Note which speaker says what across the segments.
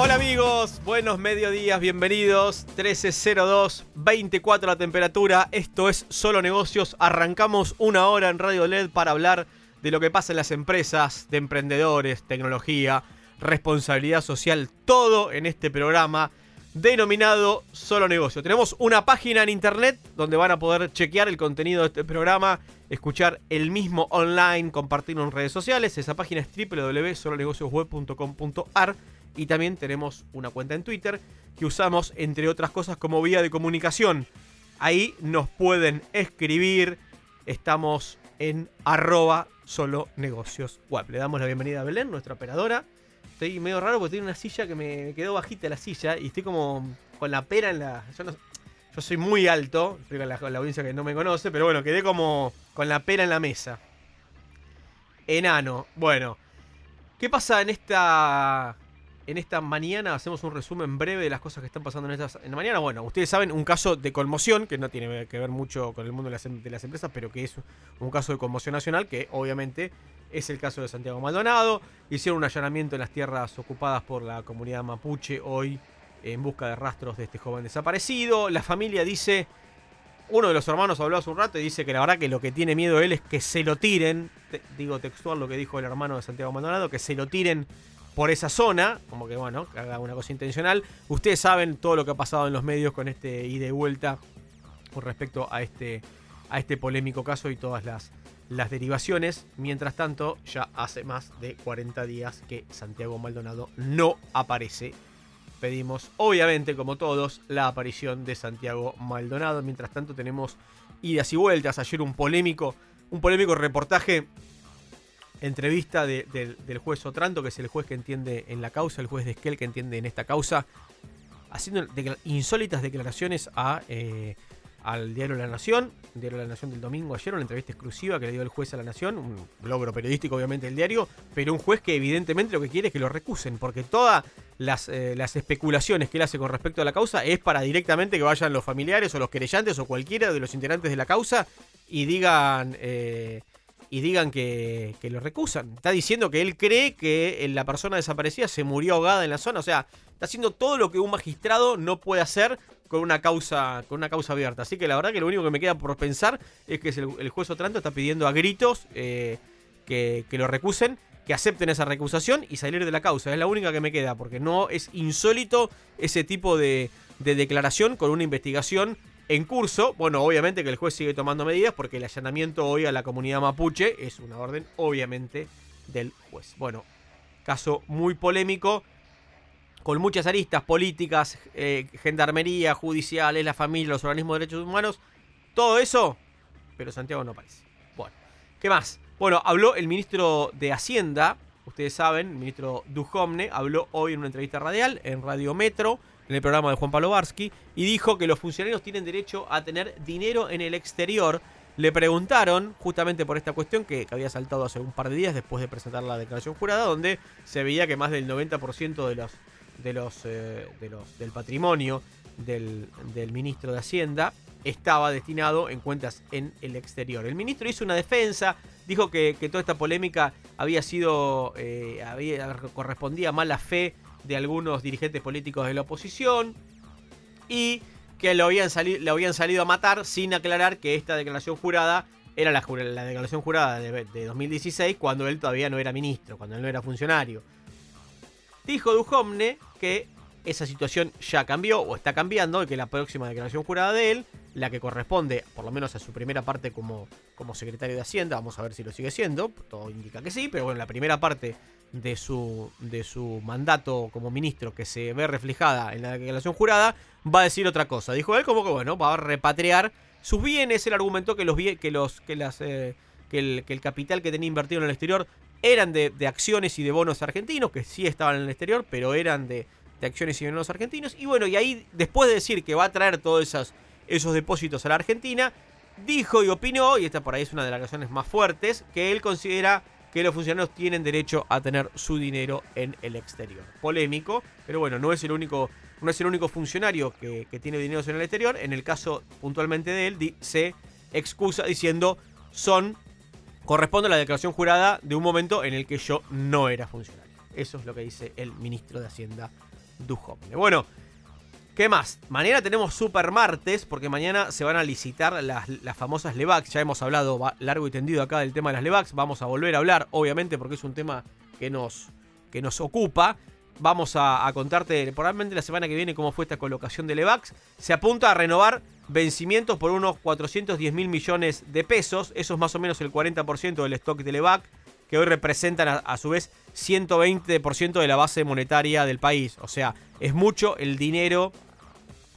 Speaker 1: Hola amigos, buenos mediodías, bienvenidos. 1302, 24 la temperatura. Esto es Solo Negocios. Arrancamos una hora en Radio LED para hablar de lo que pasa en las empresas, de emprendedores, tecnología, responsabilidad social, todo en este programa denominado Solo Negocio. Tenemos una página en internet donde van a poder chequear el contenido de este programa, escuchar el mismo online, compartirlo en redes sociales. Esa página es www.solonegociosweb.com.ar y también tenemos una cuenta en Twitter que usamos, entre otras cosas, como vía de comunicación. Ahí nos pueden escribir. Estamos en arroba solo negocios web. Le damos la bienvenida a Belén, nuestra operadora. Estoy medio raro porque tiene una silla que me quedó bajita la silla y estoy como con la pera en la... Yo, soy muy alto, explico a la, la audiencia que no me conoce, pero bueno, quedé como con la pera en la mesa. Enano. Bueno, ¿qué pasa en esta en esta mañana hacemos un resumen breve de las cosas que están pasando en, esta, en la mañana. Bueno, ustedes saben, un caso de conmoción, que no tiene que ver mucho con el mundo de las, em, de las, empresas, pero que es un caso de conmoción nacional, que obviamente es el caso de Santiago Maldonado. Hicieron un allanamiento en las tierras ocupadas por la comunidad mapuche hoy en busca de rastros de este joven desaparecido. La familia dice, uno de los hermanos habló hace un rato y dice que la verdad que lo que tiene miedo él es que se lo tiren, digo textual lo que dijo el hermano de Santiago Maldonado, que se lo tiren por esa zona, como que bueno, haga una cosa intencional. Ustedes saben todo lo que ha pasado en los medios con este ida y vuelta con respecto a este, a este polémico caso y todas las, las derivaciones. Mientras tanto, ya hace más de 40 días que Santiago Maldonado no aparece. Pedimos, obviamente, como todos, la aparición de Santiago Maldonado. Mientras tanto, tenemos idas y vueltas. Ayer un polémico, un polémico reportaje entrevista del juez Otranto, que es el juez que entiende en la causa, el juez de Esquel que entiende en esta causa, haciendo insólitas declaraciones a, eh, al Diario La Nación, Diario La Nación del domingo ayer, una entrevista exclusiva que le dio el juez a La Nación, un logro periodístico obviamente del diario, pero un juez que evidentemente lo que quiere es que lo recusen, porque todas las, eh, las especulaciones que él hace con respecto a la causa es para directamente que vayan los familiares o los querellantes o cualquiera de los integrantes de la causa y digan... Eh, y digan que, lo recusan. Está diciendo que él cree que la persona desaparecida se murió ahogada en la zona. O sea, está haciendo todo lo que un magistrado no puede hacer con una causa, con una causa abierta. Así que la verdad que lo único que me queda por pensar es que el, juez Otranto está pidiendo a gritos eh, que, lo recusen, que acepten esa recusación y salir de la causa. Es la única que me queda, porque no es insólito ese tipo de, de declaración con una investigación en curso. Bueno, obviamente que el juez sigue tomando medidas porque el allanamiento hoy a la comunidad mapuche es una orden, obviamente, del juez. Bueno, caso muy polémico, con muchas aristas políticas, eh, gendarmería, judiciales, la familia, los organismos de derechos humanos, todo eso, pero Santiago no aparece. Bueno, ¿qué más? Bueno, habló el ministro de Hacienda, ustedes saben, el ministro Dujomne, habló hoy en una entrevista radial en Radio Metro en el programa de Juan Pablo Barsky y dijo que los funcionarios tienen derecho a tener dinero en el exterior. Le preguntaron justamente por esta cuestión que, había saltado hace un par de días después de presentar la declaración jurada, donde se veía que más del 90% de los, de los, eh, del patrimonio del, ministro de Hacienda estaba destinado en cuentas en el exterior. El ministro hizo una defensa, dijo que, toda esta polémica había sido, eh, había, correspondía a mala fe de algunos dirigentes políticos de la oposición y que lo habían, lo habían salido a matar sin aclarar que esta declaración jurada era la, la declaración jurada de, 2016 cuando él todavía no era ministro, cuando él no era funcionario. Dijo Dujomne que esa situación ya cambió o está cambiando y que la próxima declaración jurada de él, la que corresponde por lo menos a su primera parte como, como secretario de Hacienda, vamos a ver si lo sigue siendo, todo indica que sí, pero bueno, la primera parte de su, de su mandato como ministro que se ve reflejada en la declaración jurada, va a decir otra cosa. Dijo él como que bueno, va a repatriar sus bienes. Él argumentó que los que los que las eh, que, el, el, capital que tenía invertido en el exterior eran de, acciones y de bonos argentinos, que sí estaban en el exterior, pero eran de, de acciones y los argentinos. Y bueno, y ahí, después de decir que va a traer todos esos, esos depósitos a la Argentina, dijo y opinó, y esta por ahí es una de las razones más fuertes, que él considera que los funcionarios tienen derecho a tener su dinero en el exterior. Polémico, pero bueno, no es el único, no es el único funcionario que, tiene dinero en el exterior. En el caso puntualmente de él, se excusa diciendo son corresponde a la declaración jurada de un momento en el que yo no era funcionario. Eso es lo que dice el ministro de Hacienda Duhovne. Bueno, ¿qué más? Mañana tenemos super martes porque mañana se van a licitar las, famosas LEVAX. Ya hemos hablado largo y tendido acá del tema de las LEVAX. Vamos a volver a hablar, obviamente, porque es un tema que nos, que nos ocupa. Vamos a, contarte probablemente la semana que viene cómo fue esta colocación de LEVAX. Se apunta a renovar vencimientos por unos 410 mil millones de pesos. Eso es más o menos el 40% del stock de LEVAC, que hoy representan a, su vez 120% de la base monetaria del país. O sea, es mucho el dinero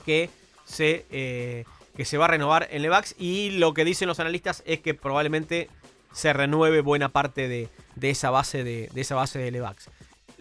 Speaker 1: que se, eh, que se va a renovar en LEVAX. Y lo que dicen los analistas es que probablemente se renueve buena parte de, esa base de, de esa base de LEVAX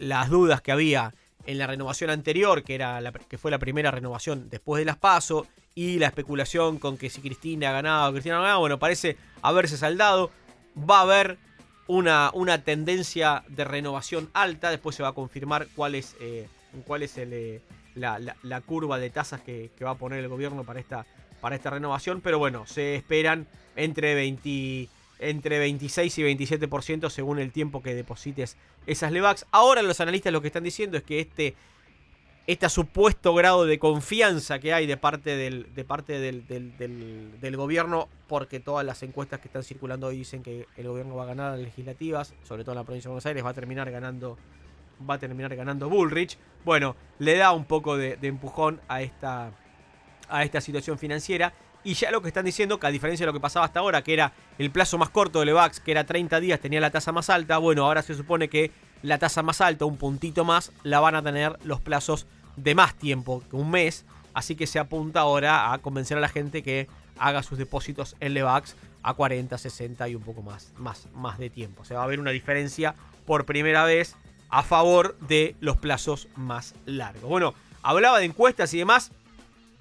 Speaker 1: las dudas que había en la renovación anterior, que, era que fue la primera renovación después de las PASO, y la especulación con que si Cristina ha ganado o Cristina no ha ganado, bueno, parece haberse saldado. Va a haber una, una tendencia de renovación alta, después se va a confirmar cuál es, eh, cuál es eh, la, curva de tasas que, va a poner el gobierno para esta, para esta renovación, pero bueno, se esperan entre 20 entre 26 y 27% según el tiempo que deposites esas LEVAX. Ahora los analistas lo que están diciendo es que este, este supuesto grado de confianza que hay de parte, del, de parte del, del, gobierno, porque todas las encuestas que están circulando hoy dicen que el gobierno va a ganar las legislativas, sobre todo en la provincia de Buenos Aires, va a terminar ganando va a terminar ganando Bullrich. Bueno, le da un poco de, empujón a esta, a esta situación financiera. Y ya lo que están diciendo, que a diferencia de lo que pasaba hasta ahora, que era el plazo más corto de Levax, que era 30 días, tenía la tasa más alta, bueno, ahora se supone que la tasa más alta, un puntito más, la van a tener los plazos de más tiempo, que un mes. Así que se apunta ahora a convencer a la gente que haga sus depósitos en Levax a 40, 60 y un poco más, más, más de tiempo. Se va a ver una diferencia por primera vez a favor de los plazos más largos. Bueno, hablaba de encuestas y demás.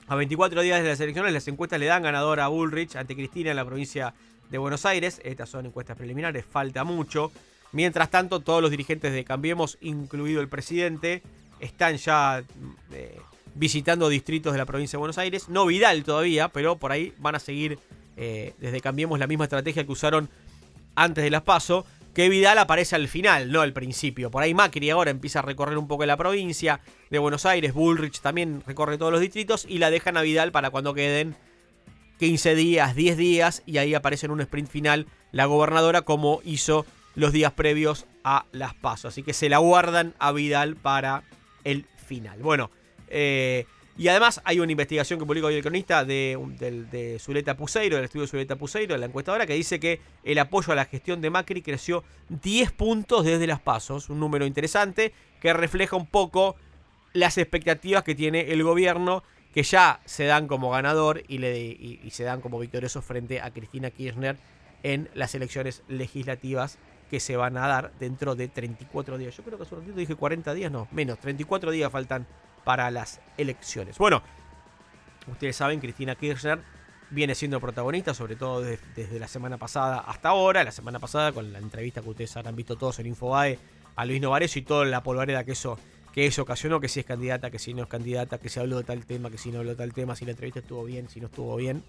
Speaker 1: A 24 días de las elecciones, las encuestas le dan ganador a Bullrich ante Cristina en la provincia de Buenos Aires. Estas son encuestas preliminares, falta mucho. Mientras tanto, todos los dirigentes de Cambiemos, incluido el presidente, están ya eh, visitando distritos de la provincia de Buenos Aires. No Vidal todavía, pero por ahí van a seguir eh, desde Cambiemos la misma estrategia que usaron antes de las PASO que Vidal aparece al final, no al principio. Por ahí Macri ahora empieza a recorrer un poco la provincia de Buenos Aires, Bullrich también recorre todos los distritos y la dejan a Vidal para cuando queden 15 días, 10 días y ahí aparece en un sprint final la gobernadora como hizo los días previos a las pasos. Así que se la guardan a Vidal para el final. Bueno, eh, y además hay una investigación que publicó hoy el cronista de, de, Zuleta Puseiro, del estudio de Zuleta Puseiro, de la encuestadora, que dice que el apoyo a la gestión de Macri creció 10 puntos desde las pasos, un número interesante que refleja un poco las expectativas que tiene el gobierno, que ya se dan como ganador y, y, se dan como victorioso frente a Cristina Kirchner en las elecciones legislativas que se van a dar dentro de 34 días. Yo creo que hace un ratito dije 40 días, no, menos, 34 días faltan para las elecciones. Bueno, ustedes saben, Cristina Kirchner viene siendo protagonista, sobre todo desde, la semana pasada hasta ahora. La semana pasada con la entrevista que ustedes habrán visto todos en Infobae a Luis Novareso y toda la polvareda que eso, que eso ocasionó, que si es candidata, que si no es candidata, que se habló de tal tema, que si no habló de tal tema, si la entrevista estuvo bien, si no estuvo bien.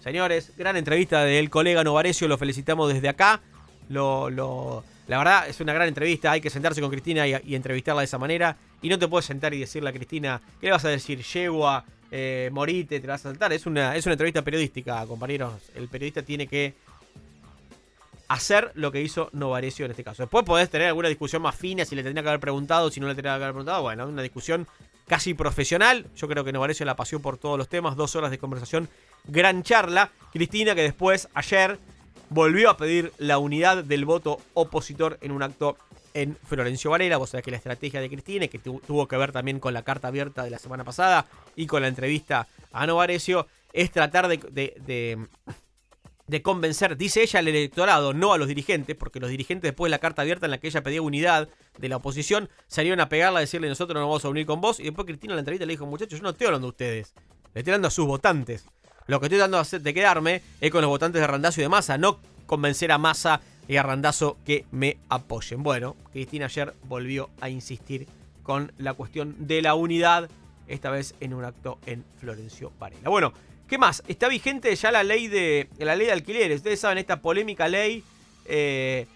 Speaker 1: Señores, gran entrevista del colega Novarecio, lo felicitamos desde acá. Lo, la verdad es una gran entrevista, hay que sentarse con Cristina y, entrevistarla de esa manera. Y no te puedes sentar y decirle a Cristina, ¿qué le vas a decir? Yegua, eh, morite, te vas a saltar. Es una, es una entrevista periodística, compañeros. El periodista tiene que hacer lo que hizo Novarecio en este caso. Después podés tener alguna discusión más fina, si le tendría que haber preguntado, si no le tendría que haber preguntado. Bueno, una discusión casi profesional. Yo creo que Novarecio la paseó por todos los temas, dos horas de conversación, gran charla. Cristina que después, ayer, volvió a pedir la unidad del voto opositor en un acto en Florencio Varela. Vos sabés que la estrategia de Cristina, que tuvo que ver también con la carta abierta de la semana pasada y con la entrevista a Novarecio, es tratar de, de convencer, dice ella, al electorado, no a los dirigentes, porque los dirigentes después de la carta abierta en la que ella pedía unidad de la oposición, salieron a pegarla a decirle nosotros no vamos a unir con vos, y después Cristina en la entrevista le dijo, muchachos, yo no estoy hablando de ustedes, le estoy hablando a sus votantes. Lo que estoy dando de quedarme es con los votantes de Randazo y de Massa, no convencer a Massa y a Randazo que me apoyen. Bueno, Cristina ayer volvió a insistir con la cuestión de la unidad, esta vez en un acto en Florencio Varela. Bueno, ¿Qué más? Está vigente ya la ley de la ley de alquileres. Ustedes saben esta polémica ley. Eh,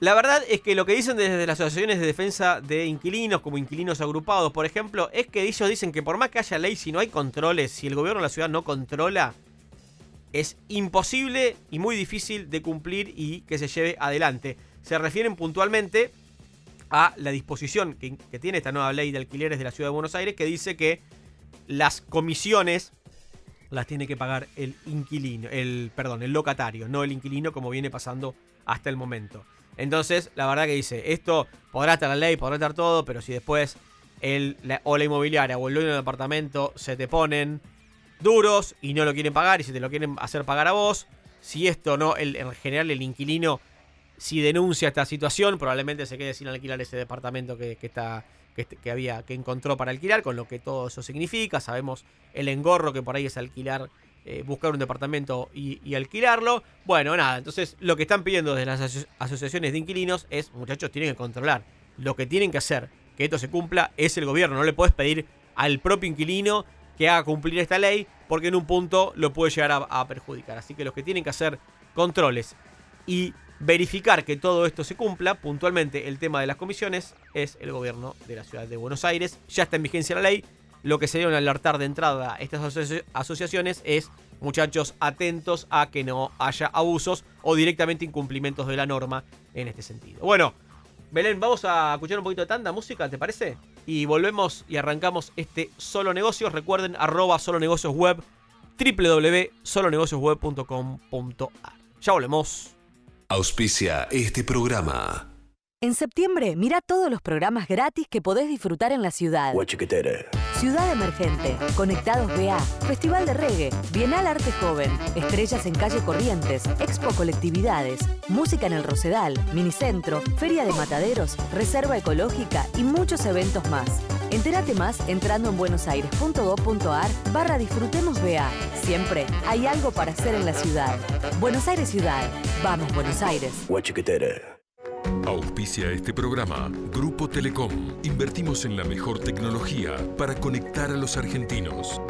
Speaker 1: la verdad es que lo que dicen desde las asociaciones de defensa de inquilinos, como inquilinos agrupados, por ejemplo, es que ellos dicen que por más que haya ley, si no hay controles, si el gobierno de la ciudad no controla, es imposible y muy difícil de cumplir y que se lleve adelante. Se refieren puntualmente a la disposición que, tiene esta nueva ley de alquileres de la ciudad de Buenos Aires, que dice que las comisiones las tiene que pagar el inquilino, el, perdón, el locatario, no el inquilino como viene pasando hasta el momento. Entonces, la verdad que dice, esto podrá estar la ley, podrá estar todo, pero si después el, o la inmobiliaria o el dueño del apartamento se te ponen duros y no lo quieren pagar y si te lo quieren hacer pagar a vos, si esto no, el, en general el inquilino, si denuncia esta situación, probablemente se quede sin alquilar ese departamento que, está que, había, que encontró para alquilar, con lo que todo eso significa. Sabemos el engorro que por ahí es alquilar, eh, buscar un departamento y, alquilarlo. Bueno, nada, entonces lo que están pidiendo desde las asociaciones de inquilinos es, muchachos, tienen que controlar. Lo que tienen que hacer, que esto se cumpla, es el gobierno. No le puedes pedir al propio inquilino que haga cumplir esta ley, porque en un punto lo puede llegar a, perjudicar. Así que los que tienen que hacer controles y verificar que todo esto se cumpla, puntualmente el tema de las comisiones, es el gobierno de la ciudad de Buenos Aires. Ya está en vigencia la ley. Lo que se dio en alertar de entrada a estas asociaciones es, muchachos, atentos a que no haya abusos o directamente incumplimientos de la norma en este sentido. Bueno, Belén, vamos a escuchar un poquito de tanta música, ¿te parece? Y volvemos y arrancamos este Solo Negocios. Recuerden, arroba Solo Negocios Web, www.solonegociosweb.com.ar. Ya volvemos.
Speaker 2: Auspicia este programa.
Speaker 3: En septiembre, mira todos los programas gratis que podés disfrutar en la ciudad. Ciudad Emergente, Conectados BA, Festival de Reggae, Bienal Arte Joven, Estrellas en Calle Corrientes, Expo Colectividades, Música en el Rosedal, Minicentro, Feria de Mataderos, Reserva Ecológica y muchos eventos más. Entérate más entrando en buenosaires.gov.ar barra Disfrutemos BA. Siempre hay algo para hacer en la ciudad. Buenos Aires Ciudad. Vamos, Buenos Aires.
Speaker 2: Auspicia este programa Grupo Telecom. Invertimos en la mejor tecnología para conectar a los argentinos.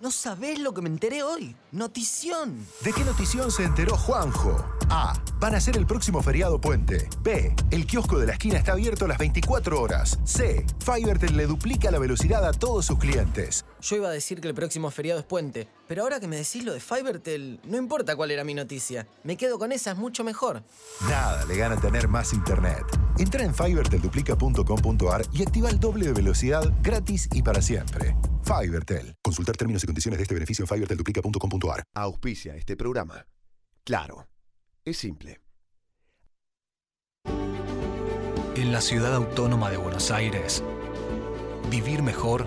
Speaker 4: No sabés lo que me enteré hoy. Notición.
Speaker 5: ¿De qué notición se enteró Juanjo? A. Van a ser el próximo feriado puente. B. El kiosco de la esquina está abierto las 24 horas. C. Fivertel le duplica la velocidad a todos sus clientes.
Speaker 4: Yo iba a decir que el próximo feriado es puente, pero ahora que me decís lo de Fivertel, no importa cuál era mi noticia. Me quedo con esa, es mucho mejor.
Speaker 5: Nada le gana tener más internet. Entra en fivertelduplica.com.ar y activa el doble de velocidad gratis y para siempre. Fivertel. Consultar términos y condiciones de este beneficio en fivertelduplica.com.ar.
Speaker 6: Auspicia este programa. Claro es simple.
Speaker 7: En la ciudad autónoma de Buenos Aires, vivir mejor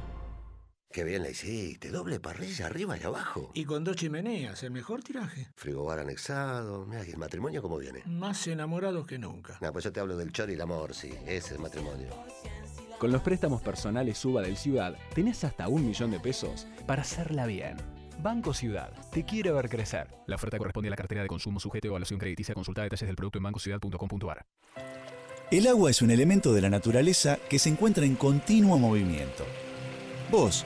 Speaker 6: Qué bien la hiciste. Doble parrilla arriba y abajo.
Speaker 8: Y con dos chimeneas, el mejor tiraje.
Speaker 6: Frigobar anexado. Mira, ¿y el matrimonio cómo viene?
Speaker 8: Más enamorados que nunca.
Speaker 6: No, pues yo te hablo del chor y el amor, sí. Ese es el matrimonio.
Speaker 9: Con los préstamos personales Suba del Ciudad, tenés hasta un millón de pesos para hacerla bien. Banco Ciudad, te quiere ver crecer. La oferta corresponde a la cartera de consumo sujeto a evaluación crediticia. Consulta detalles del producto en bancociudad.com.ar.
Speaker 10: El agua es un elemento de la naturaleza que se encuentra en continuo movimiento. Vos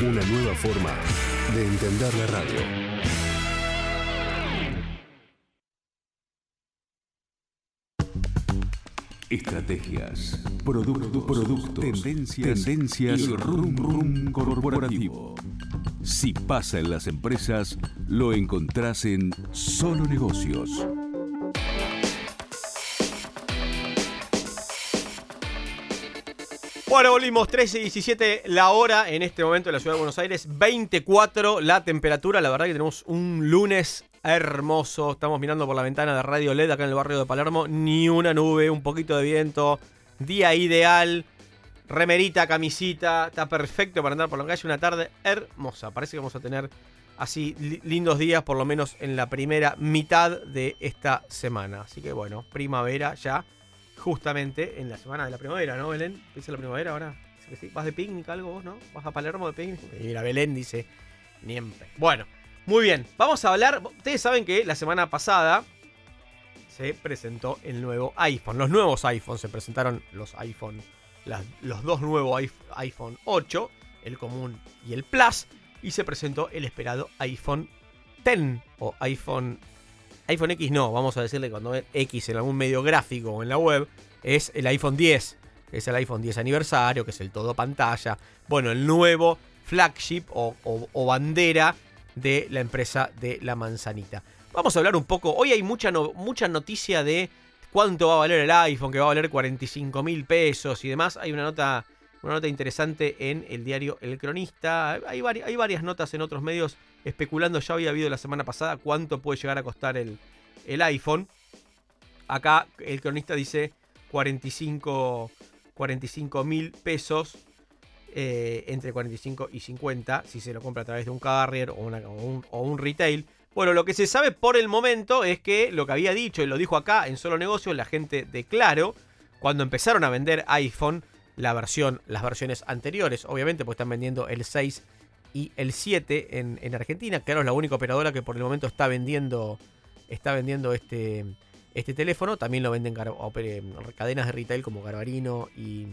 Speaker 2: Una nueva forma de entender la radio. Estrategias, producto, productos, tendencias, tendencias y rum rum corporativo. Si pasa en las empresas, lo encontrás en Solo Negocios.
Speaker 1: Bueno, volvimos 13 y 17 la hora en este momento en la ciudad de Buenos Aires, 24 la temperatura, la verdad que tenemos un lunes hermoso, estamos mirando por la ventana de Radio LED acá en el barrio de Palermo, ni una nube, un poquito de viento, día ideal, remerita, camisita, está perfecto para andar por la calle, una tarde hermosa, parece que vamos a tener así lindos días por lo menos en la primera mitad de esta semana, así que bueno, primavera ya justamente en la semana de la primavera, ¿no, Belén? Dice la primavera ahora. ¿Vas de picnic algo vos, no? ¿Vas a Palermo de picnic? Y mira, Belén dice, niempre. Bueno, muy bien. Vamos a hablar. Ustedes saben que la semana pasada se presentó el nuevo iPhone. Los nuevos iPhones se presentaron los iPhone. los dos nuevos iPhone 8, el común y el Plus. Y se presentó el esperado iPhone 10 o iPhone iPhone X no, vamos a decirle cuando ve X en algún medio gráfico o en la web, es el iPhone 10, que es el iPhone 10 aniversario, que es el todo pantalla. Bueno, el nuevo flagship o, bandera de la empresa de la manzanita. Vamos a hablar un poco, hoy hay mucha, mucha noticia de cuánto va a valer el iPhone, que va a valer 45 mil pesos y demás. Hay una nota, una nota interesante en el diario El Cronista. Hay, hay varias notas en otros medios especulando, ya había habido la semana pasada cuánto puede llegar a costar el, iPhone. Acá el cronista dice 45 mil pesos. Eh, entre 45 y 50 si se lo compra a través de un carrier o, o, un, retail. Bueno, lo que se sabe por el momento es que lo que había dicho y lo dijo acá en Solo Negocios la gente de Claro, cuando empezaron a vender iPhone, la versión, las versiones anteriores, obviamente, pues están vendiendo el 6 y el 7 en, Argentina. Claro, es la única operadora que por el momento está vendiendo, está vendiendo este, este teléfono. También lo venden cadenas de retail como Garbarino y,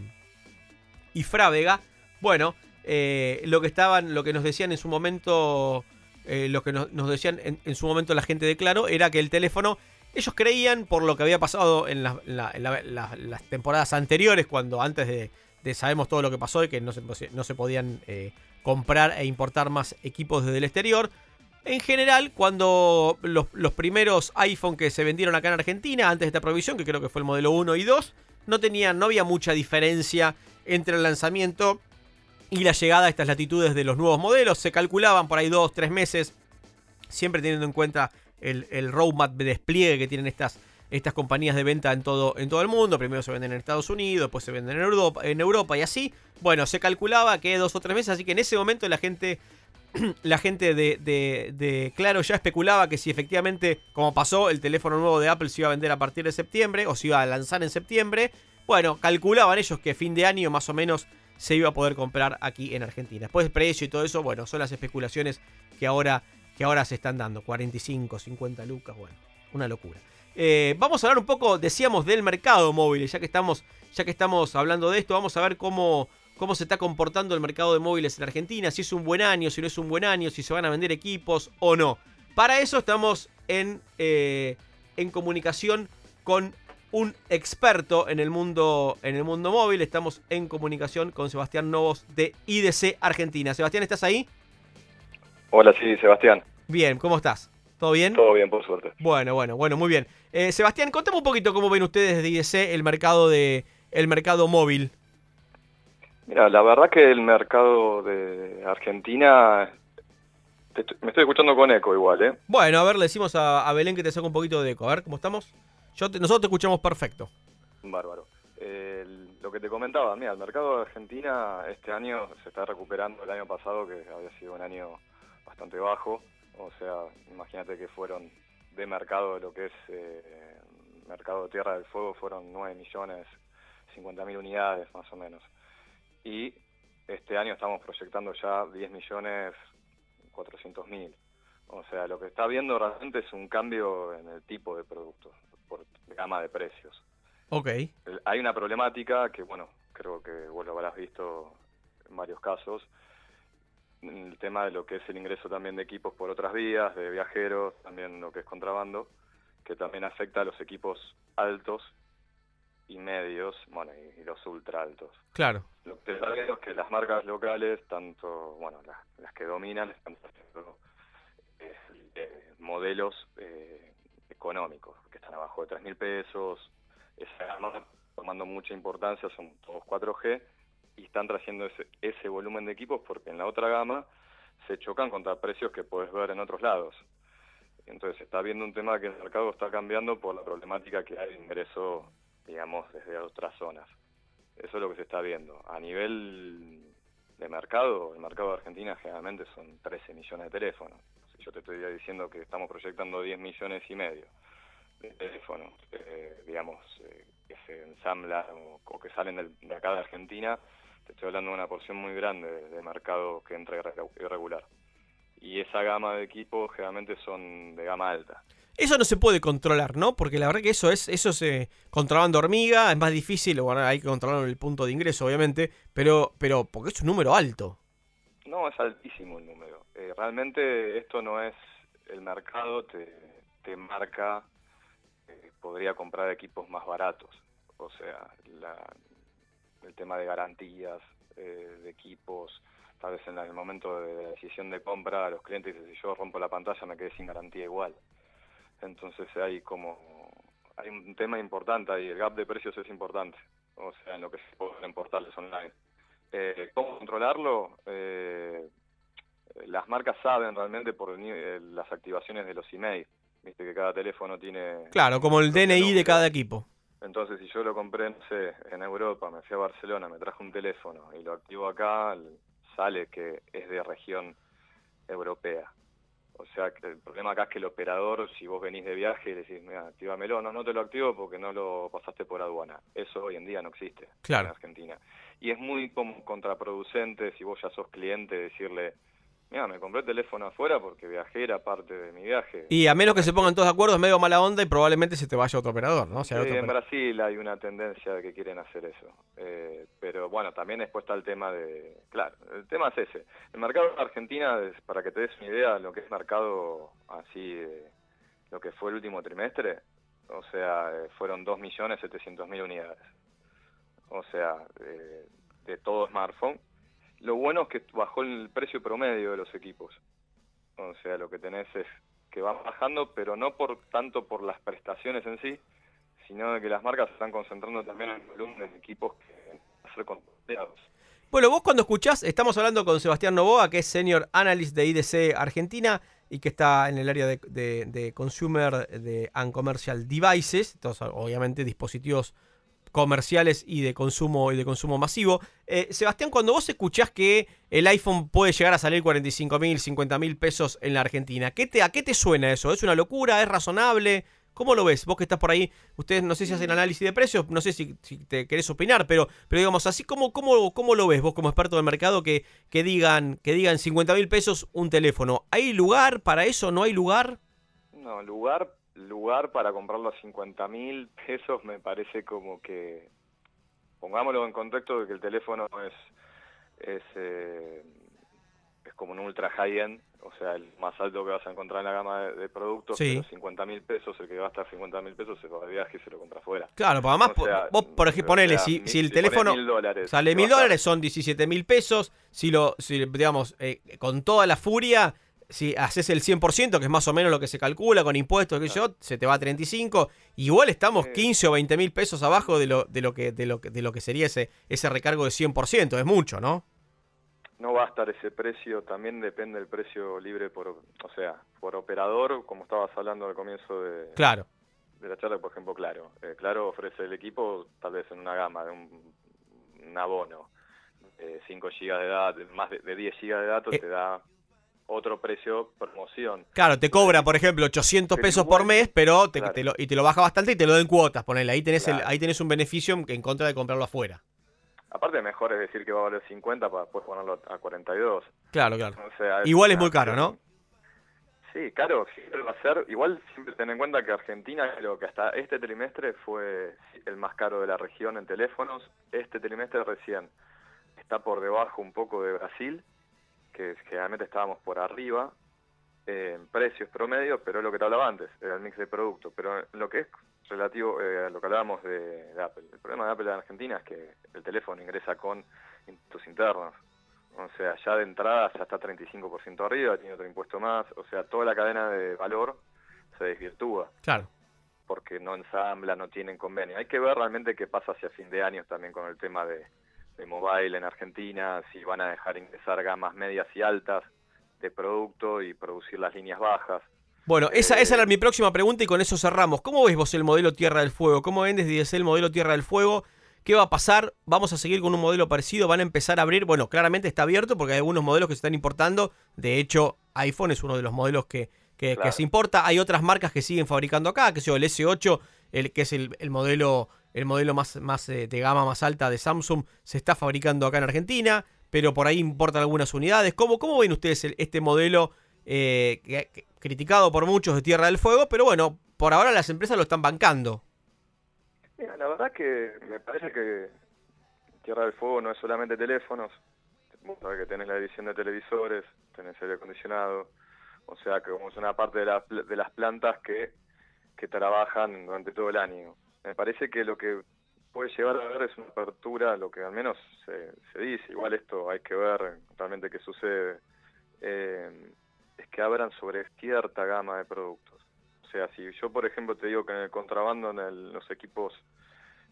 Speaker 1: y Frávega. Bueno, eh, lo que estaban, lo que nos decían en su momento, eh, lo que nos, decían en, su momento la gente de Claro era que el teléfono, ellos creían por lo que había pasado en, las temporadas anteriores, cuando antes de, sabemos todo lo que pasó y que no se, no se podían eh, comprar e importar más equipos desde el exterior. En general, cuando los, primeros iPhone que se vendieron acá en Argentina, antes de esta provisión, que creo que fue el modelo 1 y 2, no, tenían, no había mucha diferencia entre el lanzamiento y la llegada a estas latitudes de los nuevos modelos. Se calculaban por ahí 2, 3 meses, siempre teniendo en cuenta el, el roadmap de despliegue que tienen estas estas compañías de venta en todo, en todo el mundo. Primero se venden en Estados Unidos, después se venden en Europa, en Europa y así. Bueno, se calculaba que dos o tres meses, así que en ese momento la gente, la gente de, de, Claro ya especulaba que si efectivamente, como pasó, el teléfono nuevo de Apple se iba a vender a partir de septiembre o se iba a lanzar en septiembre. Bueno, calculaban ellos que fin de año más o menos se iba a poder comprar aquí en Argentina. Después el precio y todo eso, bueno, son las especulaciones que ahora, que ahora se están dando. 45, 50 lucas, bueno, una locura. Eh, vamos a hablar un poco, decíamos, del mercado móvil. Ya que estamos, ya que estamos hablando de esto, vamos a ver cómo, cómo se está comportando el mercado de móviles en Argentina, si es un buen año, si no es un buen año, si se van a vender equipos o no. Para eso estamos en, eh, en comunicación con un experto en el, mundo, en el mundo móvil. Estamos en comunicación con Sebastián Novos de IDC Argentina. Sebastián, ¿estás ahí?
Speaker 11: Hola, sí, Sebastián.
Speaker 1: Bien, ¿cómo estás? ¿Todo bien?
Speaker 11: Todo bien, por suerte.
Speaker 1: Bueno, bueno, bueno, muy bien. Eh, Sebastián, contame un poquito cómo ven ustedes desde IEC el mercado de el mercado móvil.
Speaker 11: Mira, la verdad que el mercado de Argentina me estoy escuchando con eco igual, ¿eh?
Speaker 1: Bueno, a ver, le decimos a, Belén que te saque un poquito de eco. A ver, ¿cómo estamos? Yo nosotros te escuchamos perfecto.
Speaker 11: Bárbaro. lo que te comentaba, mira, el mercado de Argentina este año se está recuperando el año pasado, que había sido un año bastante bajo. O sea, imagínate que fueron de mercado lo que es eh, mercado de Tierra del Fuego, fueron 9 millones 50 mil unidades más o menos. Y este año estamos proyectando ya 10 millones 400 mil. O sea, lo que está viendo realmente es un cambio en el tipo de producto, por gama de precios.
Speaker 1: Ok.
Speaker 11: Hay una problemática que, bueno, creo que vos lo habrás visto en varios casos, el tema de lo que es el ingreso también de equipos por otras vías, de viajeros, también lo que es contrabando, que también afecta a los equipos altos y medios, bueno, y, los ultra altos.
Speaker 1: Claro.
Speaker 11: Lo que es que las marcas locales, tanto, bueno, las, que dominan, están haciendo eh, modelos eh, económicos, que están abajo de 3 mil pesos, esa tomando mucha importancia, son todos 4G, y están trayendo ese, ese volumen de equipos porque en la otra gama se chocan contra precios que puedes ver en otros lados. Entonces está viendo un tema que el mercado está cambiando por la problemática que hay de ingreso, digamos, desde otras zonas. Eso es lo que se está viendo. A nivel de mercado, el mercado de Argentina generalmente son 13 millones de teléfonos. Si yo te estoy diciendo que estamos proyectando 10 millones y medio de teléfonos, eh, digamos, eh, que se ensamblan o, que salen de acá de Argentina, te estoy hablando de una porción muy grande de, mercado que entra irregular. Y esa gama de equipos generalmente son de gama alta.
Speaker 1: Eso no se puede controlar, ¿no? Porque la verdad que eso es, eso se contrabando hormiga, es más difícil, bueno, hay que controlar el punto de ingreso, obviamente, pero, pero porque es un número alto.
Speaker 11: No, es altísimo el número. Eh, realmente esto no es el mercado te, te marca podría comprar equipos más baratos. O sea, el tema de garantías eh, de equipos, tal vez en el momento de la decisión de compra, los clientes dicen, si yo rompo la pantalla me quedé sin garantía igual. Entonces hay como, hay un tema importante ahí, el gap de precios es importante, o sea, en lo que se puede en portales online. Eh, ¿Cómo controlarlo? Eh, las marcas saben realmente por las activaciones de los emails. Viste que cada teléfono tiene...
Speaker 1: Claro, como el DNI de cada equipo.
Speaker 11: Entonces, si yo lo compré, no sé, en Europa, me fui a Barcelona, me trajo un teléfono y lo activo acá, sale que es de región europea. O sea, que el problema acá es que el operador, si vos venís de viaje y decís, mira, activamelo, no, no te lo activo porque no lo pasaste por aduana. Eso hoy en día no existe
Speaker 1: claro.
Speaker 11: en Argentina. Y es muy como contraproducente si vos ya sos cliente decirle, Mira, me compré el teléfono afuera porque viajé, era parte de mi viaje.
Speaker 1: Y a menos que se pongan todos de acuerdo, es medio mala onda y probablemente se te vaya otro operador, ¿no?
Speaker 11: sí, en Brasil hay una tendencia de que quieren hacer eso. Eh, pero bueno, también después está el tema de... Claro, el tema es ese. El mercado de Argentina, para que te des una idea, lo que es mercado así, lo que fue el último trimestre, o sea, eh, fueron 2.700.000 unidades. O sea, de todo smartphone lo bueno es que bajó el precio promedio de los equipos. O sea, lo que tenés es que va bajando, pero no por tanto por las prestaciones en sí, sino de que las marcas se están concentrando también en el volumen de equipos que hacer contratados.
Speaker 1: Bueno, vos cuando escuchás, estamos hablando con Sebastián Novoa, que es Senior Analyst de IDC Argentina y que está en el área de, de Consumer de, and Commercial Devices, entonces obviamente dispositivos comerciales y de consumo y de consumo masivo. Eh, Sebastián, cuando vos escuchás que el iPhone puede llegar a salir 45 mil, 50 mil pesos en la Argentina, ¿qué te, ¿a qué te suena eso? ¿Es una locura? ¿Es razonable? ¿Cómo lo ves? Vos que estás por ahí, ustedes no sé si hacen análisis de precios, no sé si, te querés opinar, pero, pero digamos, así como cómo, cómo lo ves vos como experto del mercado que, que digan que digan 50 mil pesos un teléfono. ¿Hay lugar para eso? ¿No hay lugar?
Speaker 11: No, lugar lugar para comprarlo a 50 mil pesos me parece como que, pongámoslo en contexto de que el teléfono es, es, eh, es como un ultra high-end, o sea, el más alto que vas a encontrar en la gama de, productos, pero 50 mil pesos, el que va a estar 50 mil pesos se va de viaje y se lo compra afuera.
Speaker 1: Claro, pues además, vos, por ejemplo, ponele, si, si el teléfono sale mil dólares, son 17 mil pesos, si lo, si, digamos, eh, con toda la furia si haces el 100%, que es más o menos lo que se calcula con impuestos, que yo, se te va a 35. Igual estamos 15 o 20 mil pesos abajo de lo, de lo que de lo, de lo que sería ese, ese recargo de 100%. Es mucho, ¿no?
Speaker 11: No va a estar ese precio, también depende del precio libre por, o sea, por operador, como estabas hablando al comienzo de,
Speaker 1: claro.
Speaker 11: de la charla, por ejemplo, Claro. Eh, claro ofrece el equipo tal vez en una gama de un un abono de 5 GB de datos, más de, 10 GB de datos,
Speaker 1: Eh.
Speaker 11: te da otro precio promoción.
Speaker 1: Claro, te cobra, por ejemplo, 800
Speaker 11: Pero
Speaker 1: pesos por mes, pero te,
Speaker 11: Claro.
Speaker 1: te lo, y te lo baja bastante y te lo da en cuotas, ponele. Ahí tenés, el- ahí tenés un beneficio en, contra de comprarlo afuera.
Speaker 11: Aparte, mejor es decir que va a valer 50 para después ponerlo a 42.
Speaker 1: Claro, claro.
Speaker 11: O sea,
Speaker 1: Igual es muy caro, ¿no?
Speaker 11: Sí, caro, siempre va a ser. Igual siempre ten en cuenta que Argentina, creo que hasta este trimestre fue el más caro de la región en teléfonos. Este trimestre recién está por debajo un poco de Brasil, que generalmente estábamos por arriba eh, en precios promedio, pero es lo que te hablaba antes, era el mix de producto. Pero lo que es relativo eh, a lo que hablábamos de, de Apple, el problema de Apple en Argentina es que el teléfono ingresa con impuestos internos. O sea, ya de entrada ya está 35% arriba, tiene otro impuesto más. O sea, toda la cadena de valor se desvirtúa
Speaker 1: Claro.
Speaker 11: porque no ensambla, no tienen convenio. Hay que ver realmente qué pasa hacia fin de año también con el tema de, de mobile en Argentina, si van a dejar ingresar gamas medias y altas de producto y producir las líneas bajas.
Speaker 1: Bueno, esa, esa
Speaker 11: Eh,
Speaker 1: era mi próxima pregunta y con eso cerramos. ¿Cómo ves vos el modelo Tierra del Fuego? ¿Cómo ven desde el modelo Tierra del Fuego? ¿Qué va a pasar? ¿Vamos a seguir con un modelo parecido? ¿Van a empezar a abrir? Bueno, claramente está abierto porque hay algunos modelos que se están importando. De hecho, iPhone es uno de los modelos que, que- se importa. Hay otras marcas que siguen fabricando acá, que sea el S8, el, que es el, el modelo, el modelo más, más eh, de gama más alta de Samsung, se está fabricando acá en Argentina, pero por ahí importan algunas unidades. ¿Cómo, cómo ven ustedes el- este modelo eh, que- criticado por muchos de Tierra del Fuego? Pero bueno, por ahora las empresas lo están bancando.
Speaker 11: Mira, la verdad que me parece que Tierra del Fuego no es solamente teléfonos, vos sabés que tenés la edición de televisores, tenés aire acondicionado, o sea que como es una parte de, la de las plantas que, que trabajan durante todo el año. Me parece que lo que puede llevar a ver es una apertura, lo que al menos se, se dice, igual esto hay que ver realmente qué sucede, eh, es que abran sobre cierta gama de productos. O sea, si yo, por ejemplo, te digo que en el contrabando, en el- los equipos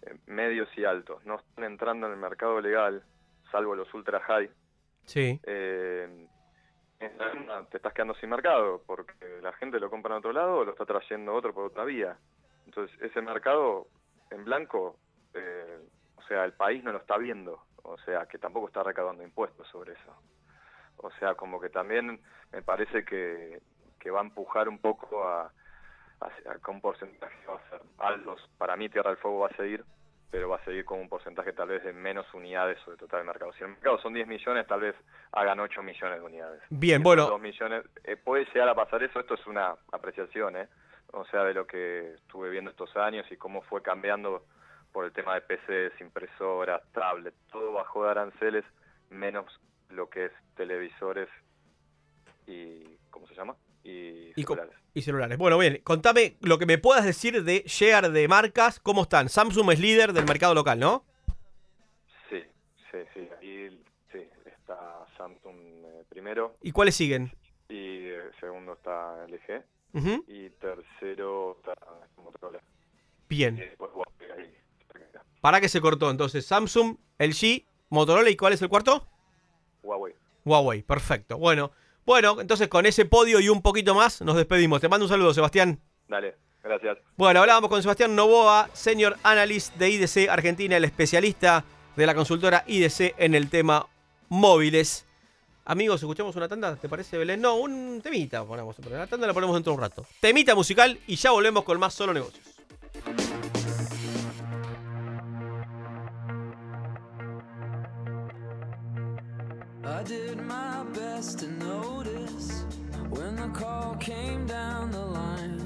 Speaker 11: eh, medios y altos, no están entrando en el mercado legal, salvo los ultra high,
Speaker 1: Sí.
Speaker 11: eh, te estás quedando sin mercado, porque la gente lo compra en otro lado o lo está trayendo otro por otra vía. Entonces, ese mercado en blanco, eh, o sea, el país no lo está viendo, o sea, que tampoco está recaudando impuestos sobre eso. O sea, como que también me parece que, que va a empujar un poco a, a, un porcentaje va a ser altos. Para mí Tierra del Fuego va a seguir, pero va a seguir con un porcentaje tal vez de menos unidades sobre el total del mercado. Si el mercado son 10 millones, tal vez hagan 8 millones de unidades.
Speaker 1: Bien, bueno.
Speaker 11: son 2 millones, eh, puede llegar a pasar eso, esto es una apreciación, ¿eh? O sea, de lo que estuve viendo estos años y cómo fue cambiando por el tema de PCs, impresoras, tablets, todo bajó de aranceles, menos lo que es televisores y, ¿cómo se llama? Y,
Speaker 1: Y, co-
Speaker 11: celulares.
Speaker 1: y celulares. Bueno, bien, contame lo que me puedas decir de share de marcas, ¿cómo están? Samsung es líder del mercado local, ¿no?
Speaker 11: Sí, sí, sí. Ahí sí, está Samsung eh, primero
Speaker 1: ¿Y cuáles siguen?
Speaker 11: y eh, segundo está LG Y tercero Motorola. Y
Speaker 1: Bien.
Speaker 11: después Huawei ahí.
Speaker 1: ¿Para qué se cortó entonces? Samsung, LG, Motorola y ¿cuál es el cuarto?
Speaker 11: Huawei.
Speaker 1: Huawei, perfecto. Bueno, bueno, entonces con ese podio y un poquito más nos despedimos. Te mando un saludo, Sebastián.
Speaker 11: Dale, gracias.
Speaker 1: Bueno, hablábamos con Sebastián Novoa, Senior Analyst de IDC Argentina, el especialista de la consultora IDC en el tema móviles. Amigos, escuchamos una tanda, ¿te parece, Belén? No, un temita ponemos. pero La tanda la ponemos dentro de un rato. Temita musical y ya volvemos con más Solo Negocios.
Speaker 12: I did my best to notice when the call came down the line.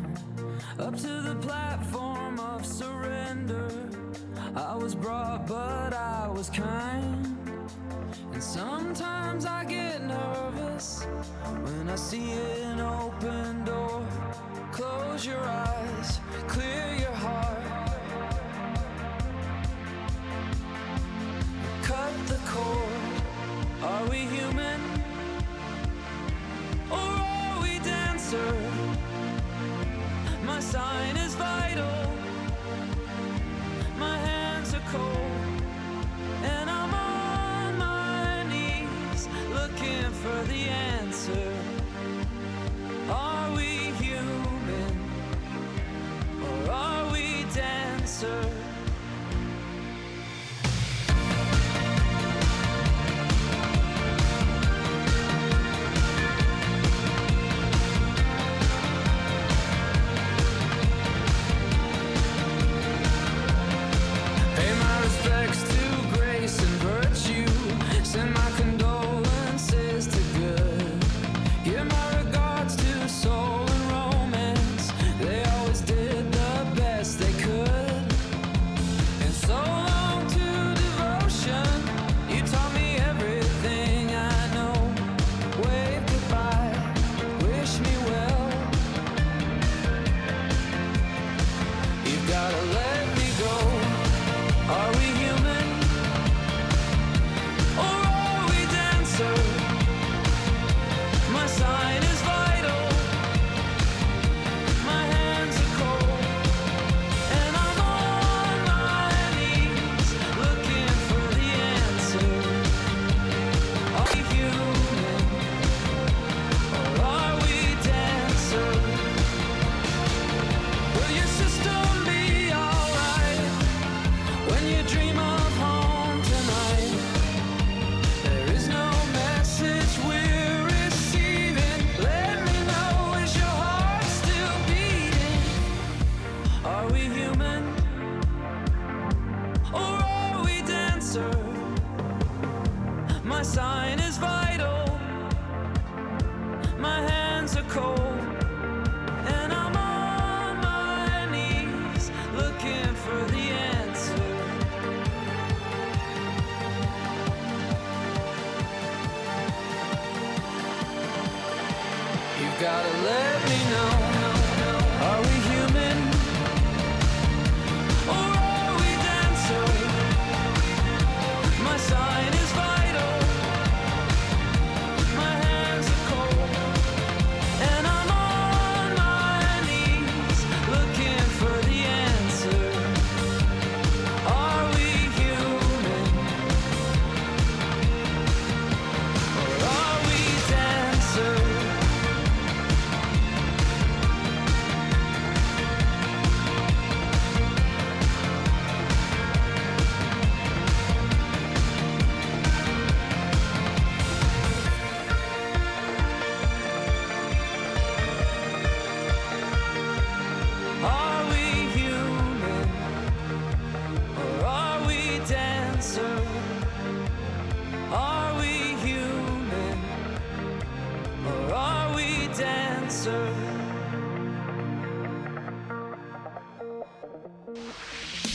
Speaker 12: Up to the platform of surrender. I was brought, but I was kind. And sometimes I get nervous when I see an open door. Close your eyes, clear your heart. Cut the cord. Are we human? Or are we dancer? My sign is answer.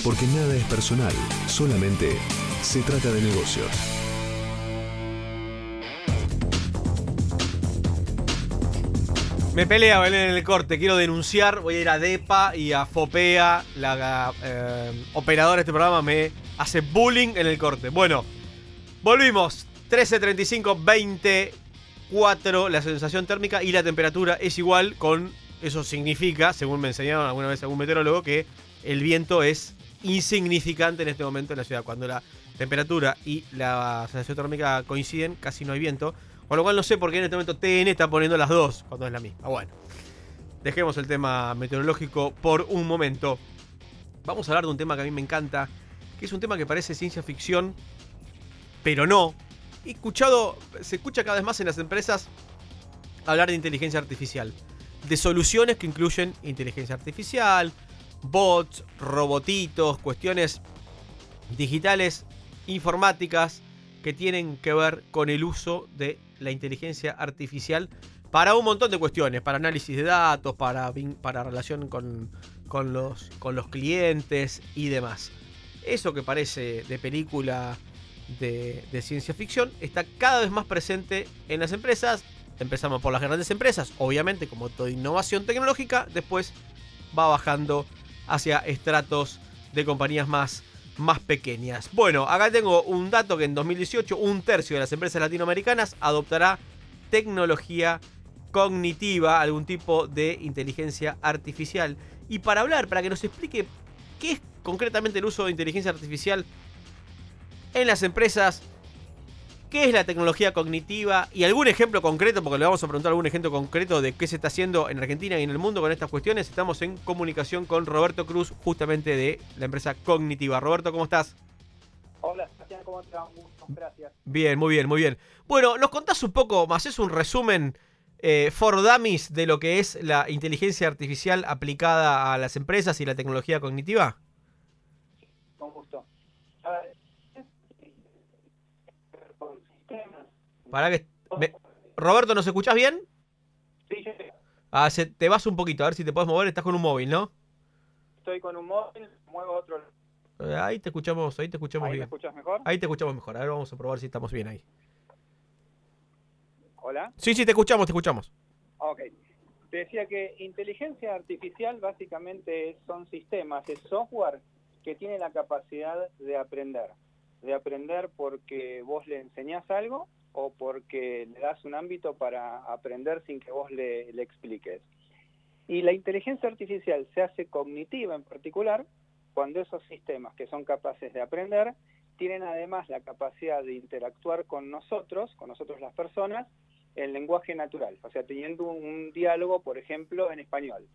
Speaker 2: Porque nada es personal, solamente se trata de negocios.
Speaker 1: Me pelea Belén en el corte, quiero denunciar, voy a ir a DEPA y a FOPEA, la eh, operadora de este programa me hace bullying en el corte. Bueno, volvimos, 13.35, 24 la sensación térmica y la temperatura es igual con, eso significa, según me enseñaron alguna vez algún meteorólogo, que el viento es insignificante en este momento en la ciudad. Cuando la temperatura y la sensación térmica coinciden, casi no hay viento. Con lo cual no sé por qué en este momento TN está poniendo las dos cuando es la misma. Bueno, dejemos el tema meteorológico por un momento. Vamos a hablar de un tema que a mí me encanta, que es un tema que parece ciencia ficción, pero no. Escuchado, se escucha cada vez más en las empresas hablar de inteligencia artificial. De soluciones que incluyen inteligencia artificial, bots, robotitos, cuestiones digitales, informáticas que tienen que ver con el uso de la inteligencia artificial para un montón de cuestiones, para análisis de datos, para, para relación con, con los, con los clientes y demás. Eso que parece de película de, de ciencia ficción está cada vez más presente en las empresas. Empezamos por las grandes empresas, obviamente como toda innovación tecnológica, después va bajando hacia estratos de compañías más, más pequeñas. Bueno, acá tengo un dato que en 2018 un tercio de las empresas latinoamericanas adoptará tecnología cognitiva, algún tipo de inteligencia artificial. Y para hablar, para que nos explique qué es concretamente el uso de inteligencia artificial en las empresas, qué es la tecnología cognitiva y algún ejemplo concreto, porque le vamos a preguntar algún ejemplo concreto de qué se está haciendo en Argentina y en el mundo con estas cuestiones. Estamos en comunicación con Roberto Cruz, justamente de la empresa Cognitiva. Roberto, ¿cómo estás?
Speaker 13: Hola, ¿cómo te va? Gracias.
Speaker 1: Bien, muy bien, muy bien. Bueno, ¿nos contás un poco, más es un resumen eh, for dummies de lo que es la inteligencia artificial aplicada a las empresas y la tecnología cognitiva?
Speaker 13: Con gusto. A ver, con sistemas.
Speaker 1: Para que me- Roberto, ¿nos escuchás bien?
Speaker 13: Sí, yo
Speaker 1: Ah, se- te vas un poquito, a ver si te puedes mover, estás con un móvil, ¿no?
Speaker 13: estoy con un móvil, muevo otro.
Speaker 1: Eh, ahí te escuchamos, ahí te escuchamos
Speaker 13: ¿Ahí me escuchas mejor?
Speaker 1: Ahí te escuchamos mejor. A ver, vamos a probar si estamos bien ahí.
Speaker 13: Hola.
Speaker 1: Sí, sí, te escuchamos, te escuchamos.
Speaker 13: Ok. Te decía que inteligencia artificial básicamente son sistemas, es software que tiene la capacidad de aprender. De aprender porque vos le enseñás algo o porque le das un ámbito para aprender sin que vos le, expliques. Y la inteligencia artificial se hace cognitiva en particular cuando esos sistemas que son capaces de aprender tienen además la capacidad de interactuar con nosotros, con nosotros las personas, en lenguaje natural, o sea, teniendo un, un diálogo, por ejemplo, en español,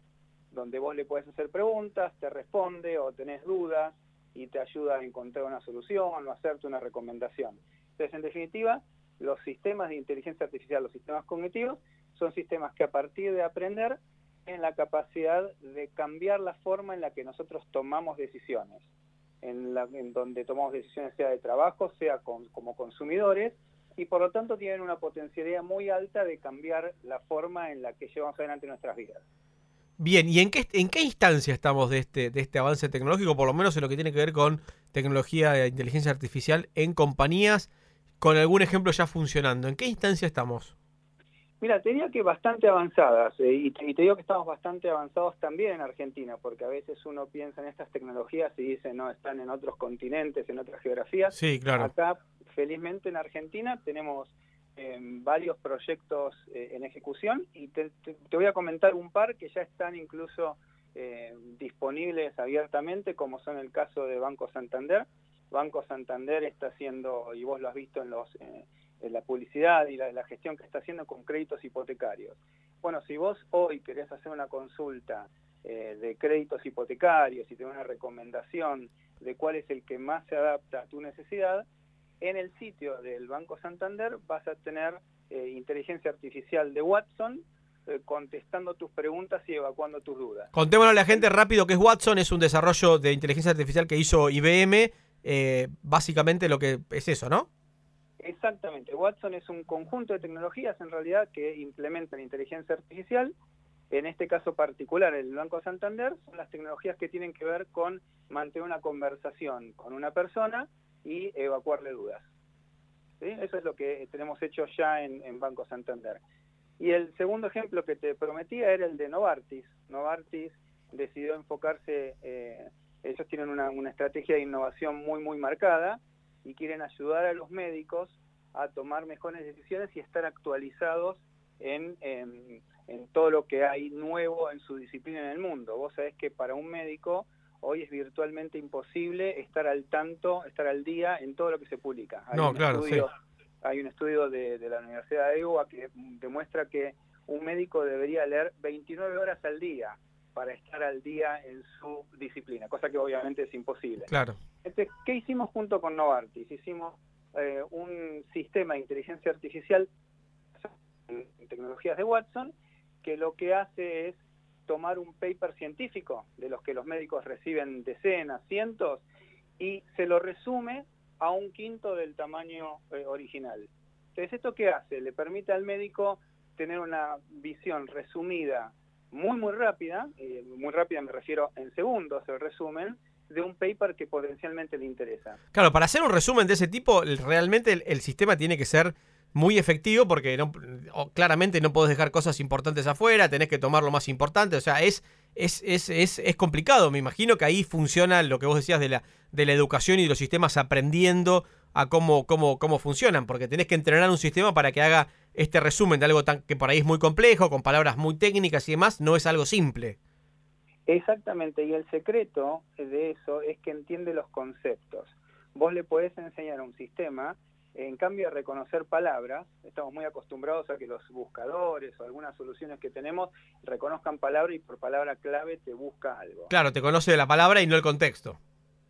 Speaker 13: donde vos le puedes hacer preguntas, te responde o tenés dudas y te ayuda a encontrar una solución o hacerte una recomendación. Entonces, en definitiva, los sistemas de inteligencia artificial, los sistemas cognitivos, son sistemas que a partir de aprender tienen la capacidad de cambiar la forma en la que nosotros tomamos decisiones, en, la, en donde tomamos decisiones sea de trabajo, sea como consumidores, y por lo tanto tienen una potencialidad muy alta de cambiar la forma en la que llevamos adelante nuestras vidas.
Speaker 1: Bien, ¿y en qué, en qué instancia estamos de este, de este avance tecnológico, por lo menos en lo que tiene que ver con tecnología de inteligencia artificial en compañías, con algún ejemplo ya funcionando? ¿En qué instancia estamos?
Speaker 13: Mira, te diría que bastante avanzadas, eh, y, te, digo que estamos bastante avanzados también en Argentina, porque a veces uno piensa en estas tecnologías y dice, no, están en otros continentes, en otras geografías.
Speaker 1: Sí, claro.
Speaker 13: Acá, felizmente en Argentina, tenemos em, varios proyectos eh, en ejecución y te, voy a comentar un par que ya están incluso eh, disponibles abiertamente, como son el caso de Banco Santander. Banco Santander está haciendo, y vos lo has visto en los la publicidad y la, gestión que está haciendo con créditos hipotecarios. Bueno, si vos hoy querés hacer una consulta eh, de créditos hipotecarios y tenés una recomendación de cuál es el que más se adapta a tu necesidad, en el sitio del Banco Santander vas a tener eh, inteligencia artificial de Watson eh, contestando tus preguntas y evacuando tus dudas.
Speaker 1: Contémosle a la gente rápido que es Watson, es un desarrollo de inteligencia artificial que hizo IBM, básicamente lo que es eso, ¿no?
Speaker 13: Exactamente. Watson es un conjunto de tecnologías en realidad que implementan inteligencia artificial. En este caso particular, el Banco Santander, son las tecnologías que tienen que ver con mantener una conversación con una persona y evacuarle dudas. Eso es lo que tenemos hecho ya en, Banco Santander. Y el segundo ejemplo que te prometía era el de Novartis. Novartis decidió enfocarse, eh, ellos tienen una, una estrategia de innovación muy, muy marcada y quieren ayudar a los médicos a tomar mejores decisiones y estar actualizados en, en, todo lo que hay nuevo en su disciplina en el mundo. Vos sabés que para un médico hoy es virtualmente imposible estar al tanto, estar al día en todo lo que se publica.
Speaker 1: Hay no, un claro,
Speaker 13: estudio, Hay un estudio de, de la Universidad de Iowa que demuestra que un médico debería leer 29 horas al día para estar al día en su disciplina, cosa que obviamente es imposible.
Speaker 1: Claro.
Speaker 13: Entonces, ¿qué hicimos junto con Novartis? Hicimos eh, un sistema de inteligencia artificial en tecnologías de Watson que lo que hace es tomar un paper científico de los que los médicos reciben decenas, cientos, y se lo resume a un quinto del tamaño eh, original. Entonces, ¿esto qué hace? Le permite al médico tener una visión resumida muy, muy rápida, eh, muy rápida me refiero en segundos el resumen, de un paper que potencialmente le interesa.
Speaker 1: Claro, para hacer un resumen de ese tipo, realmente el, sistema tiene que ser muy efectivo porque claramente no podés dejar cosas importantes afuera, tenés que tomar lo más importante, o sea, es, es, es, es, es complicado, me imagino que ahí funciona lo que vos decías de la, de la educación y de los sistemas aprendiendo a cómo, cómo, cómo funcionan, porque tenés que entrenar un sistema para que haga este resumen de algo tan, que por ahí es muy complejo, con palabras muy técnicas y demás, no es algo simple.
Speaker 13: Exactamente, y el secreto de eso es que entiende los conceptos. Vos le podés enseñar a un sistema, en cambio de reconocer palabras, estamos muy acostumbrados a que los buscadores o algunas soluciones que tenemos reconozcan palabra y por palabra clave te busca algo.
Speaker 1: Claro, te conoce la palabra y no el contexto.